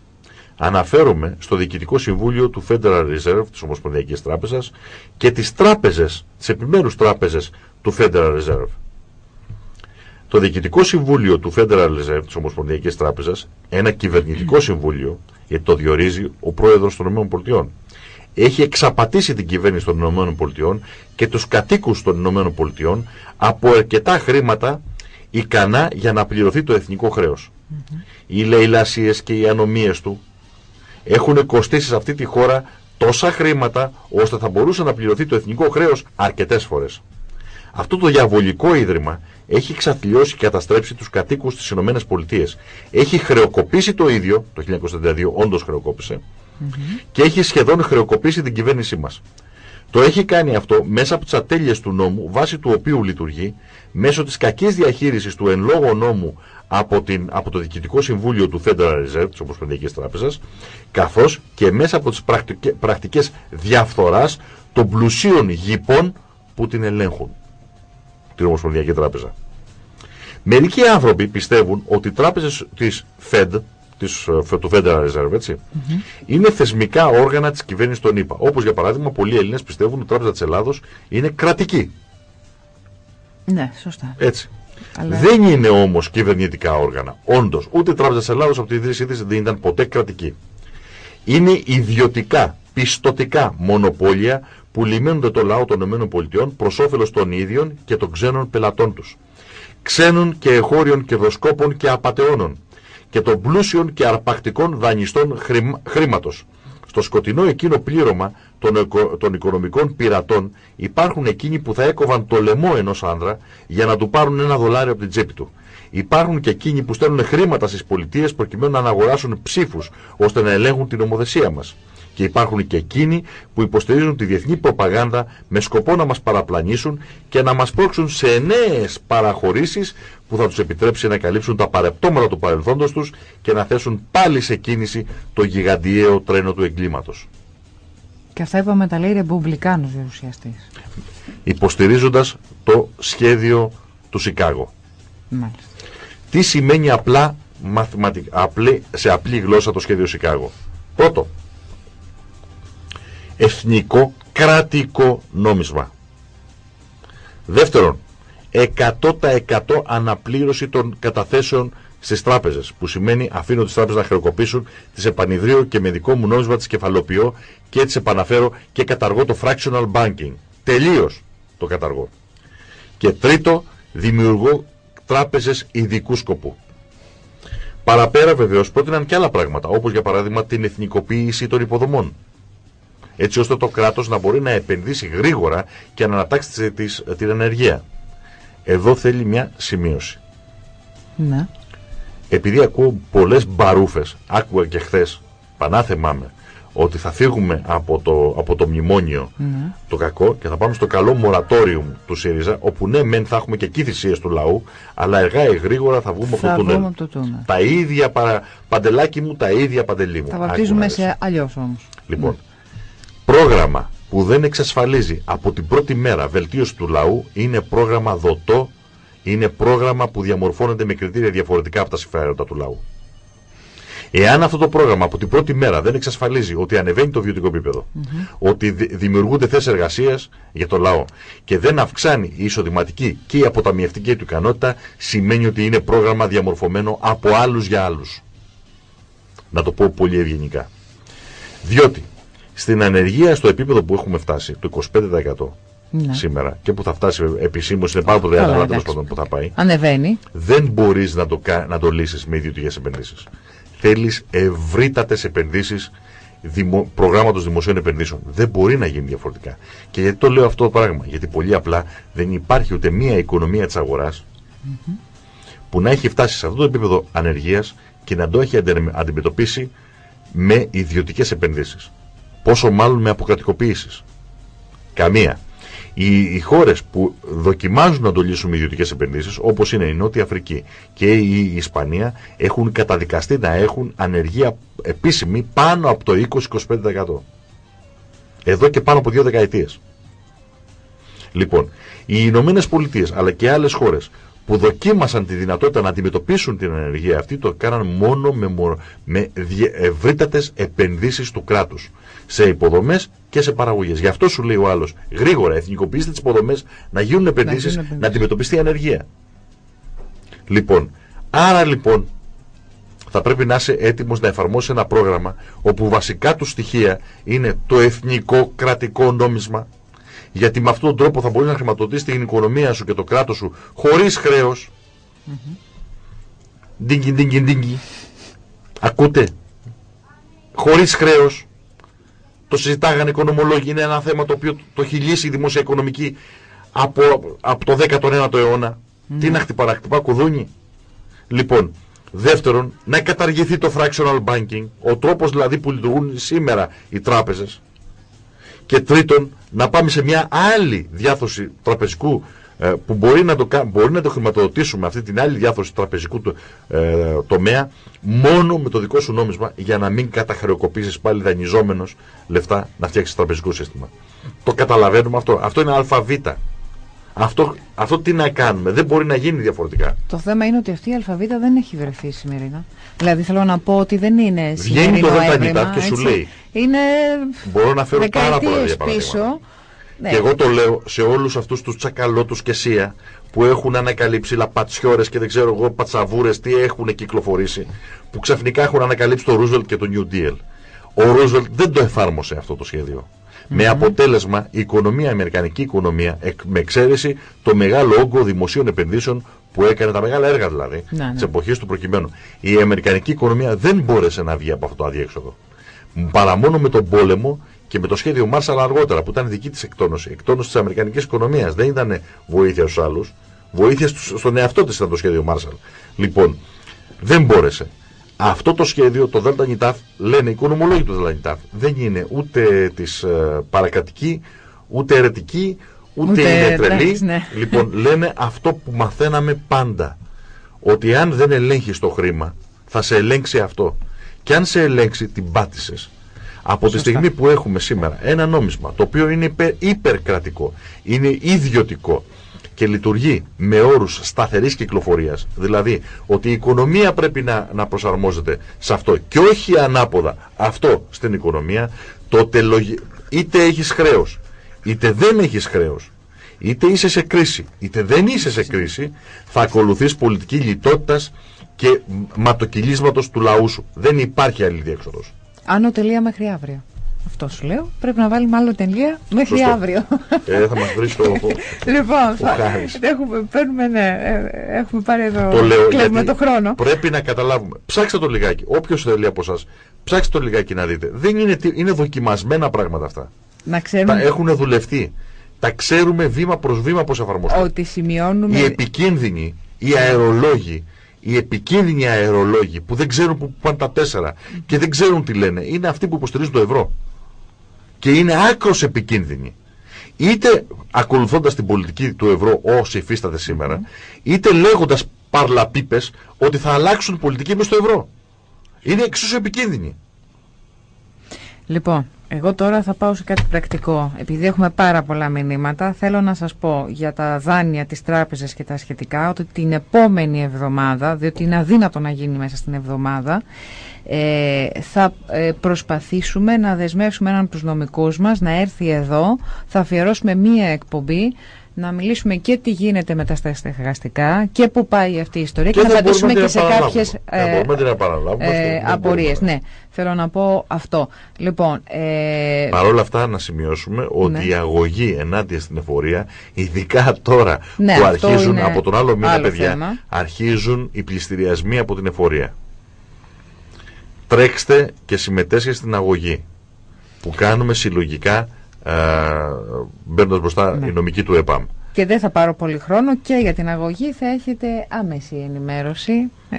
Αναφέρομαι στο Διοικητικό Συμβούλιο του Federal Reserve της Ομοσπονδιακής Τράπεζας και τις τράπεζες, τις επιμέρους τράπεζες του Federal Reserve. Το Διοικητικό Συμβούλιο του Federal Reserve της Ομοσπονδιακής Τράπεζας, ένα κυβερνητικό συμβούλιο, γιατί το διορίζει ο πρόεδρος των ΗΠΑ, έχει εξαπατήσει την κυβέρνηση των ΗΠΑ και τους κατοίκους των ΗΠΑ από αρκετά χρήματα ικανά για να πληρωθεί το εθνικό χρέος. Οι λαιλασίες και οι ανομίες του έχουν κοστίσει σε αυτή τη χώρα τόσα χρήματα ώστε θα μπορούσε να πληρωθεί το εθνικό χρέος αρκετές φορές. Αυτό το διαβολικό ίδρυμα έχει εξαθλιώσει και καταστρέψει τους κατοίκους στις Ηνωμένες Πολιτείες. Έχει χρεοκοπήσει το ίδιο, το 1932 όντως χρεοκόπησε, και έχει σχεδόν χρεοκοπήσει την κυβέρνησή μας. Το έχει κάνει αυτό μέσα από τις ατέλειες του νόμου, βάσει του οποίου λειτουργεί, μέσω της κακής διαχείρισης του εν λόγω νόμου από, την, από το Διοικητικό Συμβούλιο του Federal Reserve, της Ομοσπονδιακής Τράπεζας, καθώς και μέσα από τις πρακτικε- πρακτικές διαφθοράς των πλουσίων γηπών που την ελέγχουν, την Ομοσπονδιακή Τράπεζα. Μερικοί άνθρωποι πιστεύουν ότι οι τράπεζες της Fed, της, ε, του Federal Reserve, έτσι, είναι θεσμικά όργανα της κυβέρνησης των ΗΠΑ. Όπως για παράδειγμα, πολλοί Έλληνες πιστεύουν ότι η Τράπεζα της Ελλάδος είναι κρατική. ναι, σωστά. Έτσι. Αλλά- Δεν είναι όμως κυβερνητικά όργανα. Όντως, ούτε η Τράπεζα της Ελλάδος από τη ίδρυσή της δεν ήταν ποτέ κρατική. Είναι ιδιωτικά, πιστοτικά μονοπόλια που λιμένονται το λαό των ΗΠΑ προς όφελος των ίδιων και των ξένων πελατών τους. Ξένων και εχώριων κερδοσκόπων και απατεώνων και των πλούσιων και αρπακτικών δανειστών χρήμα, χρήματος στο σκοτεινό εκείνο πλήρωμα των, των οικονομικών πειρατών υπάρχουν εκείνοι που θα έκοβαν το λαιμό ενός άνδρα για να του πάρουν ένα δολάριο από την τσέπη του. Υπάρχουν και εκείνοι που στέλνουν χρήματα στις πολιτείες προκειμένου να αναγοράσουν ψήφους ώστε να ελέγχουν την ομοθεσία μας. Και υπάρχουν και εκείνοι που υποστηρίζουν τη διεθνή προπαγάνδα με σκοπό να μας παραπλανήσουν και να μας πρόξουν σε νέες παραχωρήσεις που θα τους επιτρέψει να καλύψουν τα παρεπτώματα του παρελθόντος τους και να θέσουν πάλι σε κίνηση το γιγαντιαίο τρένο του εγκλήματος. Και αυτά είπαμε τα λέει ρεμπουμπλικάνος ουσιαστής. Υποστηρίζοντας το σχέδιο του Σικάγο. Μάλιστα. Τι σημαίνει απλά απλή, σε απλή γλώσσα το σχέδιο Σικάγο; Πρώτο, εθνικό κρατικό νόμισμα. Δεύτερον, 100% αναπλήρωση των καταθέσεων στις τράπεζες, που σημαίνει αφήνω τις τράπεζες να χρεοκοπήσουν, τις επανειδρύω και με δικό μου νόμισμα τις κεφαλοποιώ και τις επαναφέρω και καταργώ το fractional banking. Τελείως το καταργώ. Και τρίτο, δημιουργώ τράπεζες ειδικού σκοπού. Παραπέρα βεβαίως πρότειναν και άλλα πράγματα, όπως για παράδειγμα την εθνικοποίηση των υποδομών έτσι ώστε το κράτος να μπορεί να επενδύσει γρήγορα και να ανατάξει την ενεργεία. Εδώ θέλει μια σημείωση. Ναι. Επειδή ακούω πολλές μπαρούφες, άκουγα και χθες, πανάθεμά με, ότι θα φύγουμε από το, από το μνημόνιο ναι. το κακό και θα πάμε στο καλό μορατόριο του ΣΥΡΙΖΑ, όπου ναι, μεν θα έχουμε και εκεί θυσίες του λαού, αλλά αργά ή γρήγορα θα βγούμε θα από το τούνελ. Το τούνελ. Τα ίδια παρα... παντελάκι μου, τα ίδια παντελή μου. Θα βαπτίζουμε σε αλλιώς όμως. Λοιπόν, ναι πρόγραμμα που δεν εξασφαλίζει από την πρώτη μέρα βελτίωση του λαού είναι πρόγραμμα δοτό, είναι πρόγραμμα που διαμορφώνεται με κριτήρια διαφορετικά από τα συμφέροντα του λαού. Εάν αυτό το πρόγραμμα από την πρώτη μέρα δεν εξασφαλίζει ότι ανεβαίνει το βιωτικό επίπεδο, ότι δημιουργούνται θέσεις εργασίας για το λαό και δεν αυξάνει η εισοδηματική και η αποταμιευτική του ικανότητα, σημαίνει ότι είναι πρόγραμμα διαμορφωμένο από άλλους για άλλους. Να το πω πολύ ευγενικά. Διότι στην ανεργία στο επίπεδο που έχουμε φτάσει, το 25% ναι. σήμερα και που θα φτάσει επισήμως, είναι πάνω από 30 αλλά που θα πάει. Ανεβαίνει. Δεν μπορείς να το, να το λύσεις με ιδιωτικές επενδύσεις. Θέλεις ευρύτατες επενδύσεις δημο, προγράμματος δημοσίων επενδύσεων. Δεν μπορεί να γίνει διαφορετικά. Και γιατί το λέω αυτό το πράγμα, Γιατί πολύ απλά δεν υπάρχει ούτε μία οικονομία της αγοράς που να έχει φτάσει σε αυτό το επίπεδο ανεργίας και να το έχει αντιμετωπίσει με ιδιωτικές επενδύσεις πόσο μάλλον με αποκρατικοποίησει. Καμία. Οι, οι χώρες που δοκιμάζουν να το λύσουν με ιδιωτικές επενδύσεις, όπως είναι η Νότια Αφρική και η Ισπανία, έχουν καταδικαστεί να έχουν ανεργία επίσημη πάνω από το 20-25%. Εδώ και πάνω από δύο δεκαετίες. Λοιπόν, οι Ηνωμένε Πολιτείες αλλά και άλλες χώρες που δοκίμασαν τη δυνατότητα να αντιμετωπίσουν την ανεργία αυτή το κάναν μόνο με, με ευρύτατες επενδύσεις του κράτους σε υποδομές και σε παραγωγές. Γι' αυτό σου λέει ο άλλος, γρήγορα εθνικοποιήστε τις υποδομές, να γίνουν επενδύσεις, να, να αντιμετωπιστεί η ανεργία. Λοιπόν, άρα λοιπόν θα πρέπει να είσαι έτοιμος να εφαρμόσεις ένα πρόγραμμα όπου βασικά του στοιχεία είναι το εθνικό κρατικό νόμισμα. Γιατί με αυτόν τον τρόπο θα μπορείς να χρηματοδοτήσεις την οικονομία σου και το κράτος σου χωρίς χρέος. Ντίγκι, ντίγκι, ντίγκι. Ακούτε; Χωρίς χρέος το συζητάγανε οικονομολόγοι, είναι ένα θέμα το οποίο το έχει λύσει η δημόσια οικονομική από, από το 19ο αιώνα. Mm. Τι να χτυπά, χτυπά κουδούνι. Λοιπόν, δεύτερον, να καταργηθεί το fractional banking, ο τρόπος δηλαδή που λειτουργούν σήμερα οι τράπεζες. Και τρίτον, να πάμε σε μια άλλη διάθεση τραπεζικού ε, που μπορεί να, το, μπορεί να το χρηματοδοτήσουμε αυτή την άλλη διάθρωση τραπεζικού το, ε, τομέα μόνο με το δικό σου νόμισμα για να μην καταχρεοκοπήσεις πάλι δανειζόμενος λεφτά να φτιάξεις τραπεζικό σύστημα. Το καταλαβαίνουμε αυτό. Αυτό είναι αλφαβήτα. Αυτό, αυτό τι να κάνουμε. Δεν μπορεί να γίνει διαφορετικά. Το θέμα είναι ότι αυτή η αλφαβήτα δεν έχει βρεθεί σημερινά. Δηλαδή θέλω να πω ότι δεν είναι σημερινό Βγαίνει το και σου λέει. Είναι Μπορώ να φέρω πάρα πολλά πίσω ναι. Και εγώ το λέω σε όλους αυτούς τους τσακαλώτους και σία που έχουν ανακαλύψει λαπατσιόρες και δεν ξέρω εγώ πατσαβούρες τι έχουν κυκλοφορήσει που ξαφνικά έχουν ανακαλύψει το Ρούζελτ και το New Deal. Ο Ρούζελτ δεν το εφάρμοσε αυτό το σχέδιο. Με αποτέλεσμα η οικονομία, η αμερικανική οικονομία, με εξαίρεση το μεγάλο όγκο δημοσίων επενδύσεων που έκανε, τα μεγάλα έργα δηλαδή, ναι, ναι. της εποχής του προκειμένου. Η αμερικανική οικονομία δεν μπόρεσε να βγει από αυτό το αδιέξοδο. Παρά μόνο με τον πόλεμο και με το σχέδιο Μάρσαλ αργότερα που ήταν δική της εκτόνωση. Εκτόνωση της Αμερικανικής οικονομίας. Δεν ήταν βοήθεια στους άλλους. Βοήθεια στον εαυτό της ήταν το σχέδιο Μάρσαλ. Λοιπόν, δεν μπόρεσε. Αυτό το σχέδιο, το ΔΝΤ, λένε οι οικονομολόγοι του ΔΝΤ, δεν είναι ούτε της ε, παρακατική, ούτε αιρετική, ούτε, ούτε είναι τρελής. Ναι. Λοιπόν, λένε αυτό που μαθαίναμε πάντα. Ότι αν δεν ελέγχεις το χρήμα, θα σε ελέγξει αυτό. Και αν σε ελέγξει, την πάτησες. Από τη στιγμή που έχουμε σήμερα ένα νόμισμα το οποίο είναι υπερ, υπερκρατικό, είναι ιδιωτικό και λειτουργεί με όρους σταθερής κυκλοφορίας, δηλαδή ότι η οικονομία πρέπει να, να προσαρμόζεται σε αυτό και όχι ανάποδα αυτό στην οικονομία, τότε είτε έχεις χρέος, είτε δεν έχεις χρέος, είτε είσαι σε κρίση, είτε δεν είσαι σε κρίση, θα ακολουθείς πολιτική λιτότητας και ματοκυλίσματος του λαού σου. Δεν υπάρχει άλλη διέξοδος. Άνω τελεία μέχρι αύριο. Αυτό σου λέω. Πρέπει να βάλουμε άλλο τελεία μέχρι αύριο. Ε, θα μας βρει το. λοιπόν, θα, έχουμε, παίρνουμε, ναι, ε, έχουμε πάρει εδώ. Το λέω, κλέβουμε το χρόνο. Πρέπει να καταλάβουμε. Ψάξτε το λιγάκι. Όποιος θέλει από εσά, ψάξτε το λιγάκι να δείτε. Δεν είναι, είναι δοκιμασμένα πράγματα αυτά. Να ξέρουμε. Τα έχουν δουλευτεί. Τα ξέρουμε βήμα προς βήμα πώς εφαρμόζονται. Ότι σημειώνουμε. Οι επικίνδυνοι, οι αερολόγοι, οι επικίνδυνοι αερολόγοι που δεν ξέρουν που πάνε τα τέσσερα και δεν ξέρουν τι λένε, είναι αυτοί που υποστηρίζουν το ευρώ. Και είναι άκρος επικίνδυνοι. Είτε ακολουθώντας την πολιτική του ευρώ όσοι υφίσταται σήμερα, είτε λέγοντας παρλαπίπες ότι θα αλλάξουν πολιτική με στο ευρώ. Είναι εξίσου επικίνδυνοι. Λοιπόν, εγώ τώρα θα πάω σε κάτι πρακτικό. Επειδή έχουμε πάρα πολλά μηνύματα, θέλω να σας πω για τα δάνεια της τράπεζας και τα σχετικά, ότι την επόμενη εβδομάδα, διότι είναι αδύνατο να γίνει μέσα στην εβδομάδα, ε, θα ε, προσπαθήσουμε να δεσμεύσουμε έναν από τους νομικούς μας να έρθει εδώ, θα αφιερώσουμε μία εκπομπή να μιλήσουμε και τι γίνεται με τα στεγαστικά και πού πάει αυτή η ιστορία και, και να απαντήσουμε και σε κάποιες ε, ε, απορίες. Ναι, θέλω να πω αυτό. Λοιπόν, ε, Παρ' όλα αυτά, να σημειώσουμε ότι ναι. η αγωγή ενάντια στην εφορία, ειδικά τώρα ναι, που αρχίζουν από τον άλλο μήνα, παιδιά, αρχίζουν οι πληστηριασμοί από την εφορία. Τρέξτε και συμμετέσχετε στην αγωγή που κάνουμε συλλογικά ε, μπαίνοντας μπροστά ναι. η νομική του ΕΠΑΜ. Και δεν θα πάρω πολύ χρόνο και για την αγωγή θα έχετε άμεση ενημέρωση ε,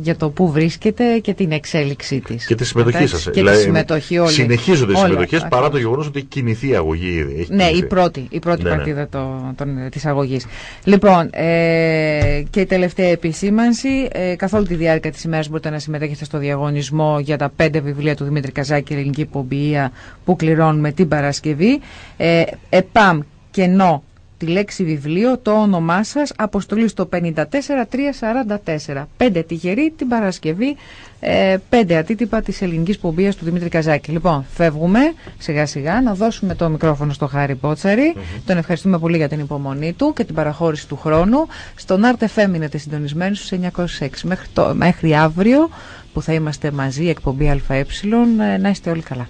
για το πού βρίσκεται και την εξέλιξή της. Και τη συμμετοχή σας. Και δηλαδή, τη συμμετοχή όλη. Συνεχίζονται οι συμμετοχές παρά το γεγονός ότι κινηθεί η αγωγή ήδη. ναι, η πρώτη, η πρώτη ναι, ναι. παρτίδα το, το, της αγωγής. Λοιπόν, ε, και η τελευταία επισήμανση. Ε, καθ' όλη τη διάρκεια της ημέρας μπορείτε να συμμετέχετε στο διαγωνισμό για τα πέντε βιβλία του Δημήτρη Καζάκη, ελληνική πομπία που κληρώνουμε την Παρασκευή. Ε, ΕΠΑΜ κενό τη λέξη βιβλίο, το όνομά σας, αποστολή στο 54344. Πέντε τυχεροί την Παρασκευή, ε, πέντε αντίτυπα της ελληνικής πομπίας του Δημήτρη Καζάκη. Λοιπόν, φεύγουμε σιγά σιγά να δώσουμε το μικρόφωνο στο Χάρη Πότσαρη. Τον ευχαριστούμε πολύ για την υπομονή του και την παραχώρηση του χρόνου. Στον RTFM μείνετε συντονισμένοι στους 906. Μέχρι, το, μέχρι αύριο που θα είμαστε μαζί, εκπομπή ΑΕ, ε, να είστε όλοι καλά.